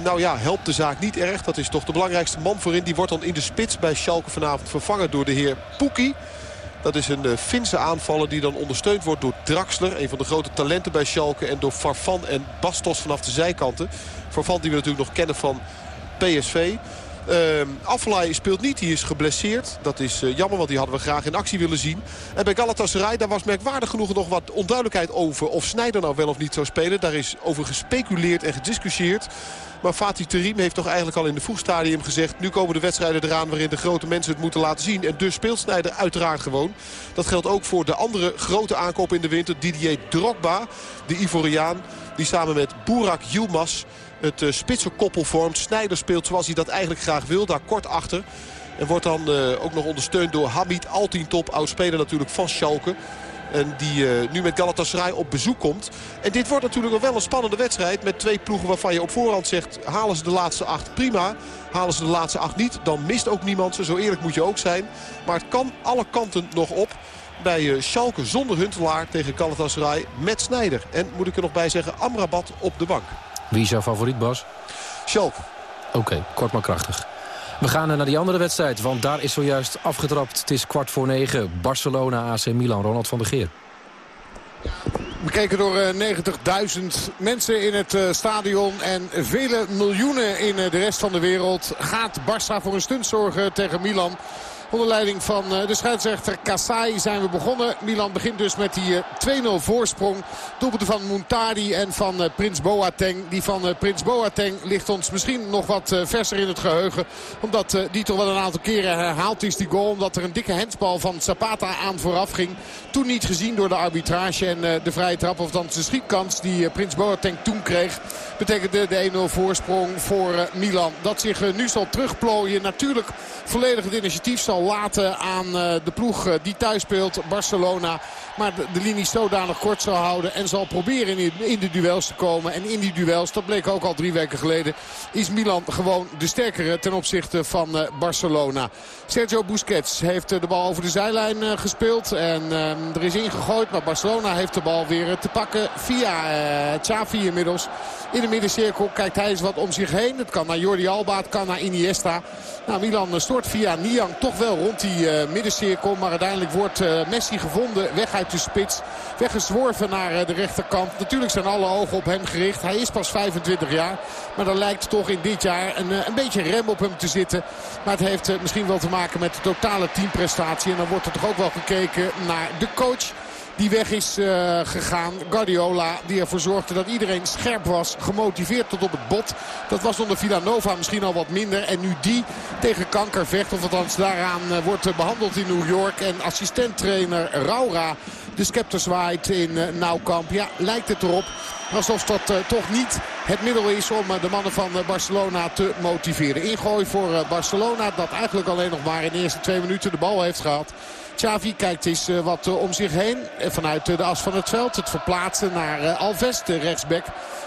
nou ja, helpt de zaak niet erg. Dat is toch de belangrijkste man voorin. Die wordt dan in de spits bij Schalke vanavond vervangen door de heer Poekie. Dat is een uh, Finse aanvaller die dan ondersteund wordt door Draxler. Een van de grote talenten bij Schalke. En door Farfan en Bastos vanaf de zijkanten. Farfan die we natuurlijk nog kennen van PSV. Uh, Afellay speelt niet, die is geblesseerd. Dat is uh, jammer, want die hadden we graag in actie willen zien. En bij Galatasaray, daar was merkwaardig genoeg nog wat onduidelijkheid over... of Snijder nou wel of niet zou spelen. Daar is over gespeculeerd en gediscussieerd. Maar Fatih Terim heeft toch eigenlijk al in de vroegstadium gezegd... nu komen de wedstrijden eraan waarin de grote mensen het moeten laten zien. En dus speelt Snijder uiteraard gewoon. Dat geldt ook voor de andere grote aankoop in de winter. Didier Drogba, de Ivoriaan, die samen met Burak Yilmaz het uh, spitsenkoppel vormt. Snijder speelt zoals hij dat eigenlijk graag wil, daar kort achter. En wordt dan uh, ook nog ondersteund door Hamid Altintop, oud-speler natuurlijk van Schalke. En die uh, nu met Galatasaray op bezoek komt. En dit wordt natuurlijk wel een spannende wedstrijd. Met twee ploegen waarvan je op voorhand zegt... halen ze de laatste acht prima. Halen ze de laatste acht niet, dan mist ook niemand ze. Zo eerlijk moet je ook zijn. Maar het kan alle kanten nog op. Bij Schalke zonder Huntelaar tegen Galatasaray met Snijder. En moet ik er nog bij zeggen, Amrabat op de bank. Wie is jouw favoriet, Bas? Schalke. Oké, okay, kort maar krachtig. We gaan naar die andere wedstrijd, want daar is zojuist afgetrapt. Het is kwart voor negen. Barcelona, AC Milan. Ronald van der Geer. Bekeken door 90.000 mensen in het stadion en vele miljoenen in de rest van de wereld. Gaat Barça voor een stunt zorgen tegen Milan. Onder leiding van de scheidsrechter Kassai zijn we begonnen. Milan begint dus met die 2-0 voorsprong. Doelpunten van Muntari en van Prins Boateng. Die van Prins Boateng ligt ons misschien nog wat verser in het geheugen. Omdat die toch wel een aantal keren herhaald is die goal. Omdat er een dikke hensbal van Zapata aan vooraf ging. Toen niet gezien door de arbitrage en de vrije trap. Of dan de schietkans die Prins Boateng toen kreeg. Betekende de 1-0 voorsprong voor Milan. Dat zich nu zal terugplooien. Natuurlijk volledig het initiatief zal laten aan de ploeg die thuis speelt. Barcelona. Maar de, de linie zodanig kort zal houden. En zal proberen in, in de duels te komen. En in die duels, dat bleek ook al drie weken geleden. Is Milan gewoon de sterkere ten opzichte van Barcelona. Sergio Busquets heeft de bal over de zijlijn gespeeld. En er is ingegooid. Maar Barcelona heeft de bal weer te pakken via Xavi inmiddels. In de middencirkel kijkt hij eens wat om zich heen. Het kan naar Jordi Alba, het kan naar Iniesta. Nou, Milan stoort via Niang toch wel rond die uh, middencirkel. Maar uiteindelijk wordt uh, Messi gevonden weg uit de spits. Weggezworven naar uh, de rechterkant. Natuurlijk zijn alle ogen op hem gericht. Hij is pas 25 jaar. Maar er lijkt toch in dit jaar een, een beetje rem op hem te zitten. Maar het heeft misschien wel te maken met de totale teamprestatie. En dan wordt er toch ook wel gekeken naar de coach die weg is uh, gegaan. Guardiola die ervoor zorgde dat iedereen scherp was. Gemotiveerd tot op het bot. Dat was onder Villanova misschien al wat minder. En nu die tegen kanker vecht. Of althans daaraan uh, wordt behandeld in New York. En assistenttrainer Raura de scepter zwaait in uh, Nauwkamp. Ja, lijkt het erop. Alsof dat toch niet het middel is om de mannen van Barcelona te motiveren. Ingooi voor Barcelona dat eigenlijk alleen nog maar in de eerste twee minuten de bal heeft gehad. Xavi kijkt eens wat om zich heen. Vanuit de as van het veld. Het verplaatsen naar Alves, de rechtsback.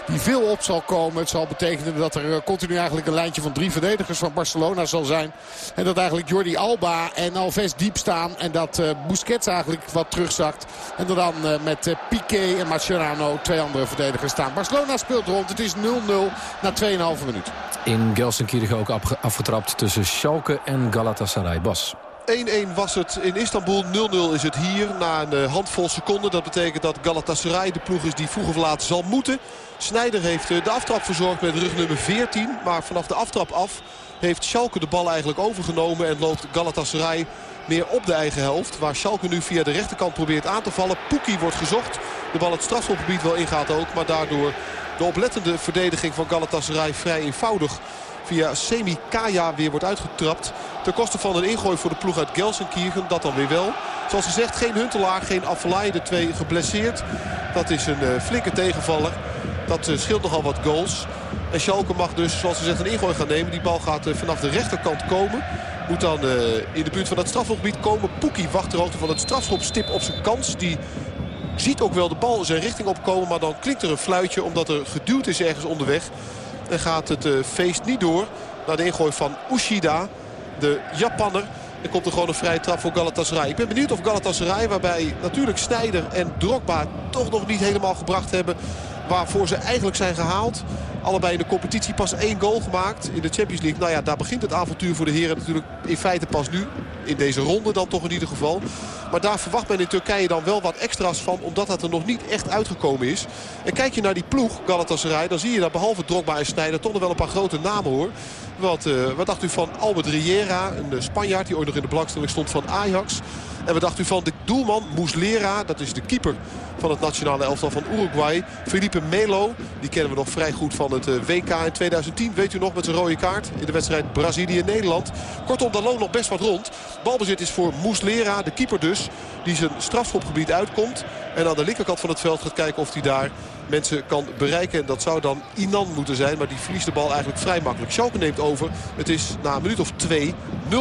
Die veel op zal komen. Het zal betekenen dat er continu eigenlijk een lijntje van drie verdedigers van Barcelona zal zijn. En dat eigenlijk Jordi Alba en Alves diep staan. En dat Busquets eigenlijk wat terugzakt. En er dan met Piqué en Mascherano twee andere verdedigers staan. Barcelona speelt rond. Het is 0-0 na 2,5 minuut. In Gelsenkirchen ook afgetrapt tussen Schalke en Galatasaray. Bas. 1-1 was het in Istanbul, 0-0 is het hier na een handvol seconden. Dat betekent dat Galatasaray de ploeg is die vroeg of laat zal moeten. Snijder heeft de aftrap verzorgd met rug nummer 14. Maar vanaf de aftrap af heeft Schalke de bal eigenlijk overgenomen. En loopt Galatasaray meer op de eigen helft. Waar Schalke nu via de rechterkant probeert aan te vallen. Poekie wordt gezocht. De bal het strafschopgebied wel ingaat ook. Maar daardoor de oplettende verdediging van Galatasaray vrij eenvoudig via Semi Kaya weer wordt uitgetrapt. Ten koste van een ingooi voor de ploeg uit Gelsenkirchen. Dat dan weer wel. Zoals gezegd geen Huntelaar, geen Affelay. De twee geblesseerd. Dat is een uh, flinke tegenvaller. Dat uh, scheelt nogal wat goals. En Schalke mag dus, zoals gezegd, een ingooi gaan nemen. Die bal gaat uh, vanaf de rechterkant komen. Moet dan in de buurt van het strafschopgebied komen. Poekie wacht ter hoogte van het strafschopstip op zijn kans. Die ziet ook wel de bal zijn richting opkomen. Maar dan klinkt er een fluitje omdat er geduwd is ergens onderweg. En gaat het uh, feest niet door. Naar de ingooi van Ushida, de Japanner. En komt er gewoon een vrije trap voor Galatasaray. Ik ben benieuwd of Galatasaray, waarbij natuurlijk Snijder en Drogba toch nog niet helemaal gebracht hebben waarvoor ze eigenlijk zijn gehaald. Allebei in de competitie pas één goal gemaakt. In de Champions League, nou ja, daar begint het avontuur voor de heren natuurlijk in feite pas nu. In deze ronde dan toch in ieder geval. Maar daar verwacht men in Turkije dan wel wat extra's van. Omdat dat er nog niet echt uitgekomen is. En kijk je naar die ploeg, Galatasaray. Dan zie je dat behalve Drogba en Sneijder toch nog wel een paar grote namen hoor. Wat, uh, wat dacht u van Albert Riera, een Spanjaard die ooit nog in de belangstelling stond van Ajax. En wat dacht u van de doelman Muslera, dat is de keeper van het nationale elftal van Uruguay. Felipe Melo, die kennen we nog vrij goed van het WK in 2010. Weet u nog met zijn rode kaart in de wedstrijd Brazilië-Nederland. Kortom, daar loopt nog best wat rond. Balbezit is voor Muslera, de keeper dus, die zijn strafschopgebied uitkomt. En aan de linkerkant van het veld gaat kijken of hij daar mensen kan bereiken. En dat zou dan Inan moeten zijn. Maar die verliest de bal eigenlijk vrij makkelijk. Schalke neemt over. Het is na een minuut of twee 0-0.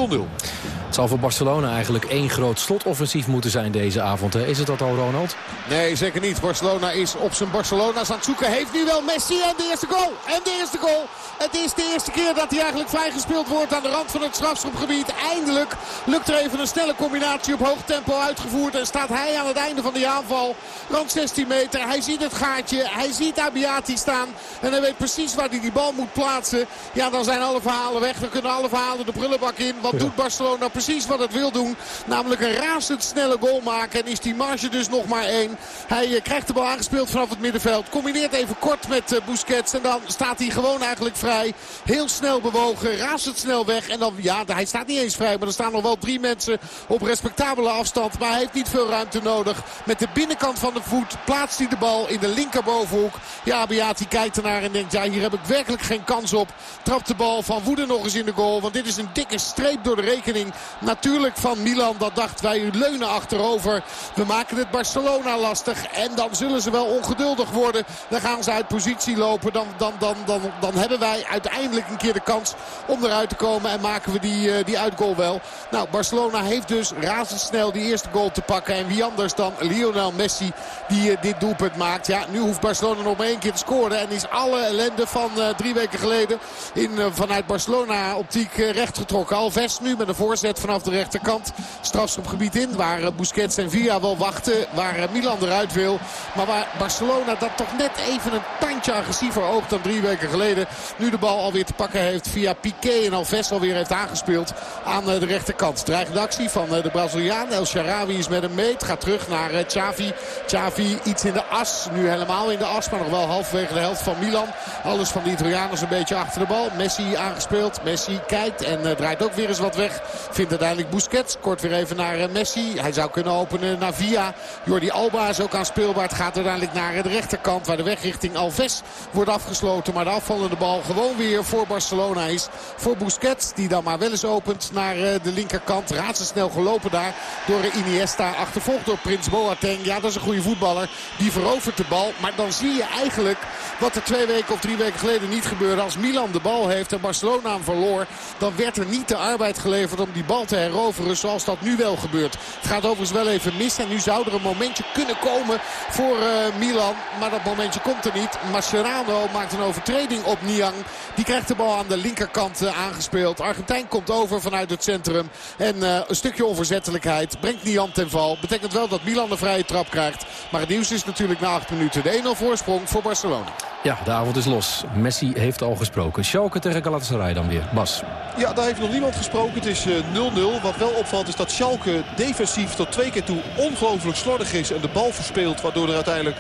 Het zal voor Barcelona eigenlijk één groot slotoffensief moeten zijn deze avond. Hè? Is het dat al, Ronald? Nee, zeker niet. Barcelona is op zijn Barcelona's aan het zoeken. Heeft nu wel Messi en de eerste goal. En de eerste goal. Het is de eerste keer dat hij eigenlijk vrijgespeeld wordt aan de rand van het strafschopgebied. Eindelijk lukt er even een snelle combinatie op hoog tempo uitgevoerd. En staat hij aan het einde van die aanval. Rand 16 meter. Hij ziet het gaatje. Hij ziet Abiati staan. En hij weet precies waar hij die bal moet plaatsen. Ja, dan zijn alle verhalen weg. Dan kunnen alle verhalen de prullenbak in. Wat doet Barcelona precies? wat het wil doen. Namelijk een razendsnelle goal maken. En is die marge dus nog maar één. Hij krijgt de bal aangespeeld vanaf het middenveld. Combineert even kort met Busquets. En dan staat hij gewoon eigenlijk vrij. Heel snel bewogen. Razendsnel weg. En dan, ja, hij staat niet eens vrij. Maar er staan nog wel drie mensen op respectabele afstand. Maar hij heeft niet veel ruimte nodig. Met de binnenkant van de voet plaatst hij de bal in de linkerbovenhoek. Ja, Beati kijkt ernaar en denkt, ja, hier heb ik werkelijk geen kans op. Trapt de bal van Woede nog eens in de goal. Want dit is een dikke streep door de rekening. Natuurlijk van Milan. Dat dacht wij leunen achterover. We maken het Barcelona lastig. En dan zullen ze wel ongeduldig worden. Dan gaan ze uit positie lopen. Dan, dan, dan, dan, dan hebben wij uiteindelijk een keer de kans om eruit te komen. En maken we die, uh, die uitgoal wel. Nou, Barcelona heeft dus razendsnel die eerste goal te pakken. En wie anders dan Lionel Messi die uh, dit doelpunt maakt. Ja, nu Barcelona nog maar één keer te scoren. En is alle ellende van uh, drie weken geleden in, vanuit Barcelona optiek rechtgetrokken. Alves nu met een voorzet vanaf de rechterkant. Strafschopgebied in waar Busquets en Villa wel wachten. Waar Milan eruit wil. Maar waar Barcelona dat toch net even een tandje agressiever oogt dan drie weken geleden. Nu de bal alweer te pakken heeft via Piqué en Alves alweer heeft aangespeeld aan de rechterkant. Dreigende actie van de Braziliaan. El Sharawi is met hem mee. Het gaat terug naar Xavi. Xavi iets in de as. Nu helemaal in de as, maar nog wel halverwege de helft van Milan. Alles van de Italianen een beetje achter de bal. Messi aangespeeld. Messi kijkt en draait ook weer eens wat weg. Vindt uiteindelijk Busquets. Kort weer even naar Messi. Hij zou kunnen openen naar Via. Jordi Alba is ook aan speelbaar. Het gaat uiteindelijk naar de rechterkant waar de weg richting Alves wordt afgesloten. Maar de afvallende bal gewoon weer voor Barcelona is. Voor Busquets die dan maar wel eens opent naar de linkerkant. Razendsnel gelopen daar door Iniesta. Achtervolgd door Prins Boateng. Ja, dat is een goede voetballer. Die verovert de bal. Maar dan zie je eigenlijk wat er twee weken of drie weken geleden niet gebeurde. Als Milan de bal heeft en Barcelona hem verloor. Dan werd er niet de arbeid geleverd om die bal te heroveren zoals dat nu wel gebeurt. Het gaat overigens wel even mis. En nu zou er een momentje kunnen komen voor uh, Milan. Maar dat momentje komt er niet. Mascherano maakt een overtreding op Niang. Die krijgt de bal aan de linkerkant uh, aangespeeld. Argentijn komt over vanuit het centrum. En uh, een stukje onverzettelijkheid brengt Niang ten val. Betekent wel dat Milan een vrije trap krijgt. Maar het nieuws is natuurlijk na 8 minuten de 1-0 voorsprong voor Barcelona. Ja, de avond is los. Messi heeft al gesproken. Schalke tegen Galatasaray dan weer. Bas. Ja, daar heeft nog niemand gesproken. Het is 0-0. Uh, Wat wel opvalt is dat Schalke defensief tot twee keer toe ongelooflijk slordig is. En de bal verspeelt. Waardoor er uiteindelijk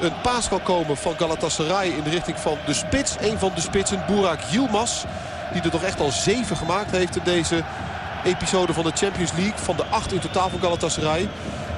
een paas kan komen van Galatasaray in de richting van de spits. Een van de spitsen, Burak Yilmaz. Die er toch echt al zeven gemaakt heeft in deze episode van de Champions League. Van de acht in totaal van Galatasaray.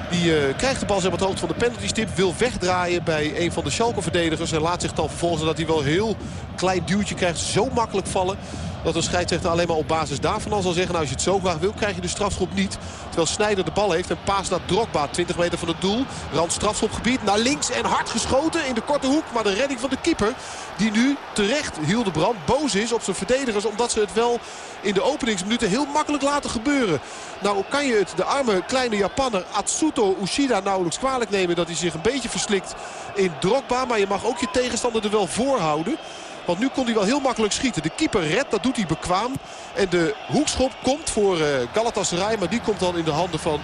Die uh, krijgt de bal maar, het hoofd van de penalty stip. Wil wegdraaien bij een van de Schalke-verdedigers. En laat zich dan vervolgens dat hij wel heel klein duwtje krijgt. Zo makkelijk vallen. Dat een scheidsrechter alleen maar op basis daarvan al zal zeggen... Nou, als je het zo graag wil, krijg je de strafschop niet. Terwijl Snijder de bal heeft en paas naar Drogba. 20 meter van het doel. Rand strafschopgebied naar links en hard geschoten in de korte hoek. Maar de redding van de keeper, die nu terecht, Hildebrand, boos is op zijn verdedigers. Omdat ze het wel in de openingsminuten heel makkelijk laten gebeuren. Nou kan je het de arme kleine Japanner Atsuto Ushida nauwelijks kwalijk nemen... dat hij zich een beetje verslikt in Drogba. Maar je mag ook je tegenstander er wel voor houden. Want nu kon hij wel heel makkelijk schieten. De keeper redt, dat doet hij bekwaam. En de hoekschop komt voor uh, Galatasaray. Maar die komt dan in de handen van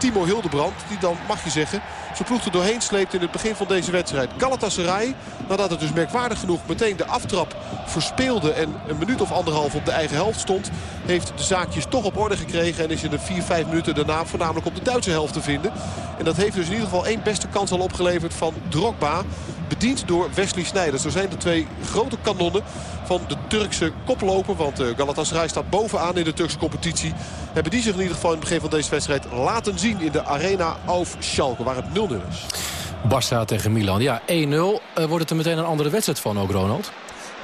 Timo Hildebrand. Die dan, mag je zeggen, zijn ploeg er doorheen sleept in het begin van deze wedstrijd. Galatasaray, nadat het dus merkwaardig genoeg meteen de aftrap verspeelde... en een minuut of anderhalf op de eigen helft stond... heeft de zaakjes toch op orde gekregen... en is in de 4, 5 minuten daarna voornamelijk op de Duitse helft te vinden. En dat heeft dus in ieder geval één beste kans al opgeleverd van Drogba. Bediend door Wesley Sneijder. Zo zijn de twee grote kanonnen van de Turkse koploper. Want Galatasaray staat bovenaan in de Turkse competitie. Hebben die zich in ieder geval in het begin van deze wedstrijd laten zien in de Arena of Schalke. Waar het 0-0 is. Barça tegen Milan. Ja, 1-0. Uh, wordt het er meteen een andere wedstrijd van ook, Ronald?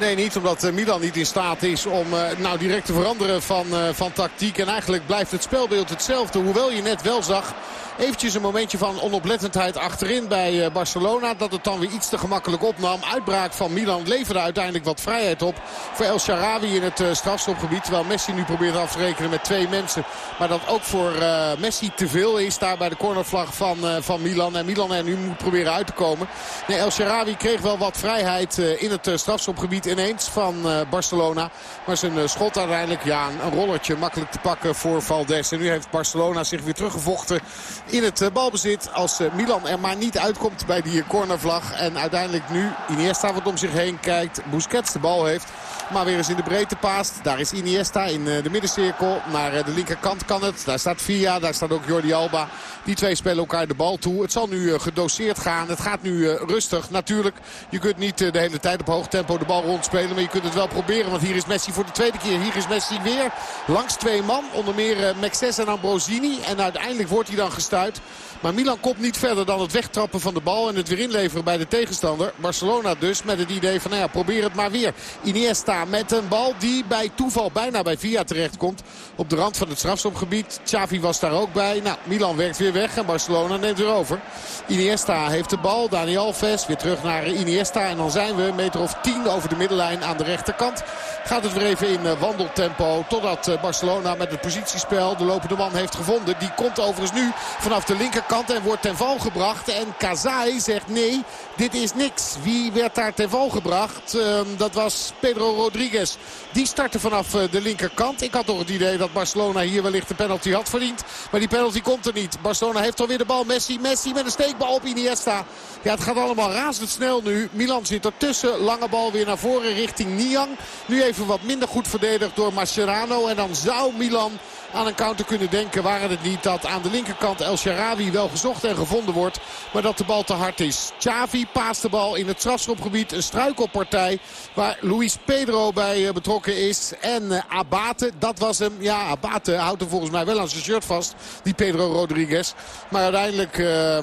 Nee, niet omdat Milan niet in staat is om uh, nou direct te veranderen van, uh, van tactiek. En eigenlijk blijft het spelbeeld hetzelfde. Hoewel je net wel zag eventjes een momentje van onoplettendheid achterin bij Barcelona. Dat het dan weer iets te gemakkelijk opnam. Uitbraak van Milan leverde uiteindelijk wat vrijheid op voor El Sharawi in het strafstopgebied. Terwijl Messi nu probeert af te rekenen met twee mensen. Maar dat ook voor Messi te veel is daar bij de cornervlag van, van Milan. En Milan er nu moet proberen uit te komen. Nee, El Sharawi kreeg wel wat vrijheid in het strafstopgebied ineens van Barcelona. Maar zijn schot uiteindelijk, ja, een rollertje makkelijk te pakken voor Valdes. En nu heeft Barcelona zich weer teruggevochten in het balbezit. Als Milan er maar niet uitkomt bij die cornervlag. En uiteindelijk nu Iniesta wat om zich heen kijkt. Busquets de bal heeft. Maar weer eens in de breedte paast. Daar is Iniesta in de middencirkel. Naar de linkerkant kan het. Daar staat Via. Daar staat ook Jordi Alba. Die twee spelen elkaar de bal toe. Het zal nu gedoseerd gaan. Het gaat nu rustig. Natuurlijk, je kunt niet de hele tijd op hoog tempo de bal rondspelen. Maar je kunt het wel proberen. Want hier is Messi voor de tweede keer. Hier is Messi weer langs twee man. Onder meer Mexes en Ambrosini. En uiteindelijk wordt hij dan gestuit. Maar Milan komt niet verder dan het wegtrappen van de bal. En het weer inleveren bij de tegenstander. Barcelona dus met het idee van nou ja, probeer het maar weer. Iniesta met een bal die bij toeval bijna bij Via terechtkomt. Op de rand van het strafschopgebied. Xavi was daar ook bij. Nou, Milan werkt weer weg en Barcelona neemt weer over. Iniesta heeft de bal. Dani Alves weer terug naar Iniesta. En dan zijn we een meter of tien over de middenlijn aan de rechterkant. Gaat het weer even in eh, wandeltempo. Totdat eh, Barcelona met het positiespel de lopende man heeft gevonden. Die komt overigens nu vanaf de linkerkant en wordt ten val gebracht. En Kazai zegt nee, dit is niks. Wie werd daar ten val gebracht? Ehm, dat was Pedro Rodriguez. Die startte vanaf eh, de linkerkant. Ik had toch het idee dat Barcelona hier wellicht de penalty had verdiend. Maar die penalty komt er niet. Barcelona heeft alweer de bal. Messi, Messi met een steekbal op Iniesta. Ja, het gaat allemaal razendsnel nu. Milan zit ertussen. Lange bal weer naar voren richting Niang. Nu even wat minder goed verdedigd door Mascherano. En dan zou Milan aan een counter kunnen denken. Waren het niet dat aan de linkerkant El Sharawi wel gezocht en gevonden wordt. Maar dat de bal te hard is. Xavi paast de bal in het strafschopgebied. Een struikelpartij waar Luis Pedro bij eh, betrokken is. En uh, Abate, dat was hem. Ja, Abate houdt hem volgens mij wel aan zijn shirt vast. Die Pedro Rodriguez. Maar uiteindelijk uh,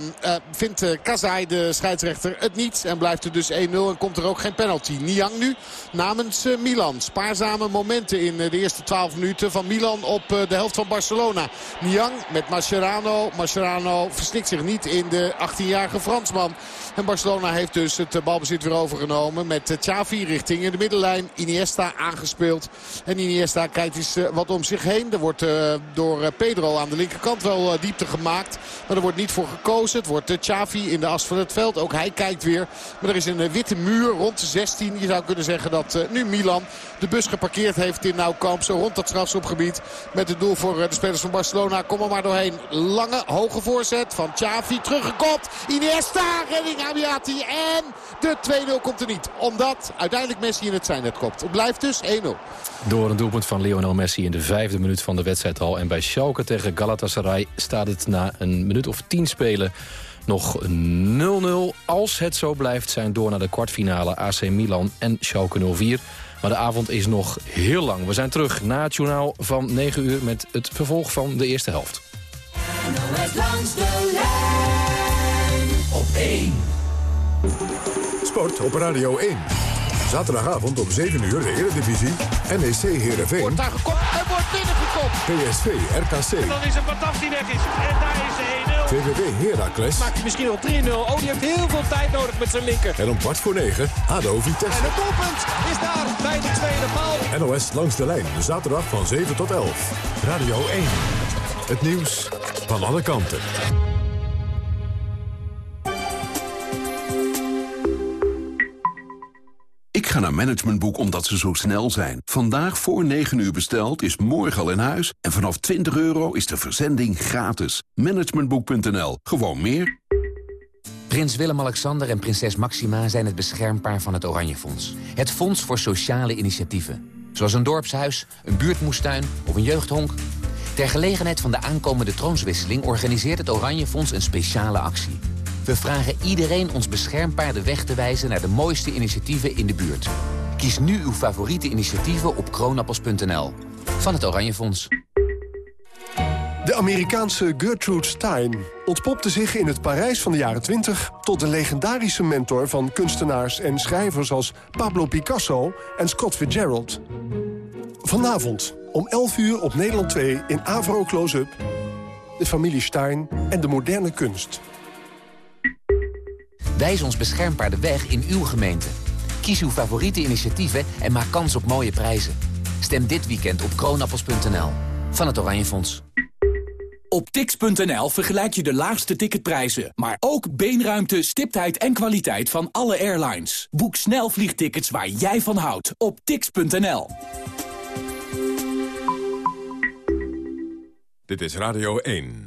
vindt Kazai, de scheidsrechter, het niet. En blijft er dus 1-0 en komt er ook geen penalty. Niang nu namens Milan. Spaarzame momenten in de eerste 12 minuten van Milan op de helft helft van Barcelona. Niang met Mascherano. Mascherano verstikt zich niet in de 18-jarige Fransman. En Barcelona heeft dus het balbezit weer overgenomen met Xavi richting de middenlijn. Iniesta aangespeeld. En Iniesta kijkt eens eh, wat om zich heen. Er wordt eh, door eh, Pedro aan de linkerkant wel diepte gemaakt. Maar er wordt niet voor gekozen. Het wordt Xavi in de as van het veld. Ook hij kijkt weer. Maar er is een witte muur rond de 16. Je zou kunnen zeggen dat nu Milan de bus geparkeerd heeft in Nauwkamp. Zo rond dat strafschopgebied. Met het doel voor de spelers van Barcelona. Kom er maar doorheen. Lange, hoge voorzet van Xavi. Teruggekopt. Iniesta. Amiati. En de 2-0 komt er niet. Omdat uiteindelijk Messi in het zijnet komt. Het blijft dus 1-0. Door een doelpunt van Lionel Messi in de vijfde minuut van de wedstrijd al. En bij Schalke tegen Galatasaray staat het na een minuut of tien spelen nog 0-0. Als het zo blijft zijn door naar de kwartfinale AC Milan en Schalke 04. Maar de avond is nog heel lang. We zijn terug na het journaal van 9 uur met het vervolg van de eerste helft. langs de lijn op 1. Sport op Radio 1. Zaterdagavond om 7 uur de Eredivisie. NEC Heerenveen. Wordt daar gekopt en wordt binnengekopt. PSV RKC. En dan is het Bataf die weg is. En daar is de 1-0. VVV Heracles. Maakt hij misschien nog 3-0. Oh, die heeft heel veel tijd nodig met zijn linker. En om kwart voor 9 ADO Vitesse. En het doelpunt is daar bij de tweede paal. NOS langs de lijn. Zaterdag van 7 tot 11. Radio 1. Het nieuws van alle kanten. Ga naar Managementboek omdat ze zo snel zijn. Vandaag voor 9 uur besteld is morgen al in huis. En vanaf 20 euro is de verzending gratis. Managementboek.nl. Gewoon meer. Prins Willem-Alexander en prinses Maxima zijn het beschermpaar van het Oranje Fonds. Het fonds voor sociale initiatieven. Zoals een dorpshuis, een buurtmoestuin of een jeugdhonk. Ter gelegenheid van de aankomende troonswisseling organiseert het Oranje Fonds een speciale actie. We vragen iedereen ons beschermpaar de weg te wijzen naar de mooiste initiatieven in de buurt. Kies nu uw favoriete initiatieven op kroonappels.nl. Van het Oranje Fonds. De Amerikaanse Gertrude Stein ontpopte zich in het Parijs van de jaren 20... tot de legendarische mentor van kunstenaars en schrijvers als Pablo Picasso en Scott Fitzgerald. Vanavond om 11 uur op Nederland 2 in Avro Close-up... de familie Stein en de moderne kunst. Wijs ons beschermbaar de weg in uw gemeente. Kies uw favoriete initiatieven en maak kans op mooie prijzen. Stem dit weekend op kroonappels.nl. Van het Oranje Fonds. Op tix.nl vergelijk je de laagste ticketprijzen, maar ook beenruimte, stiptheid en kwaliteit van alle airlines. Boek snel vliegtickets waar jij van houdt op tix.nl. Dit is Radio 1.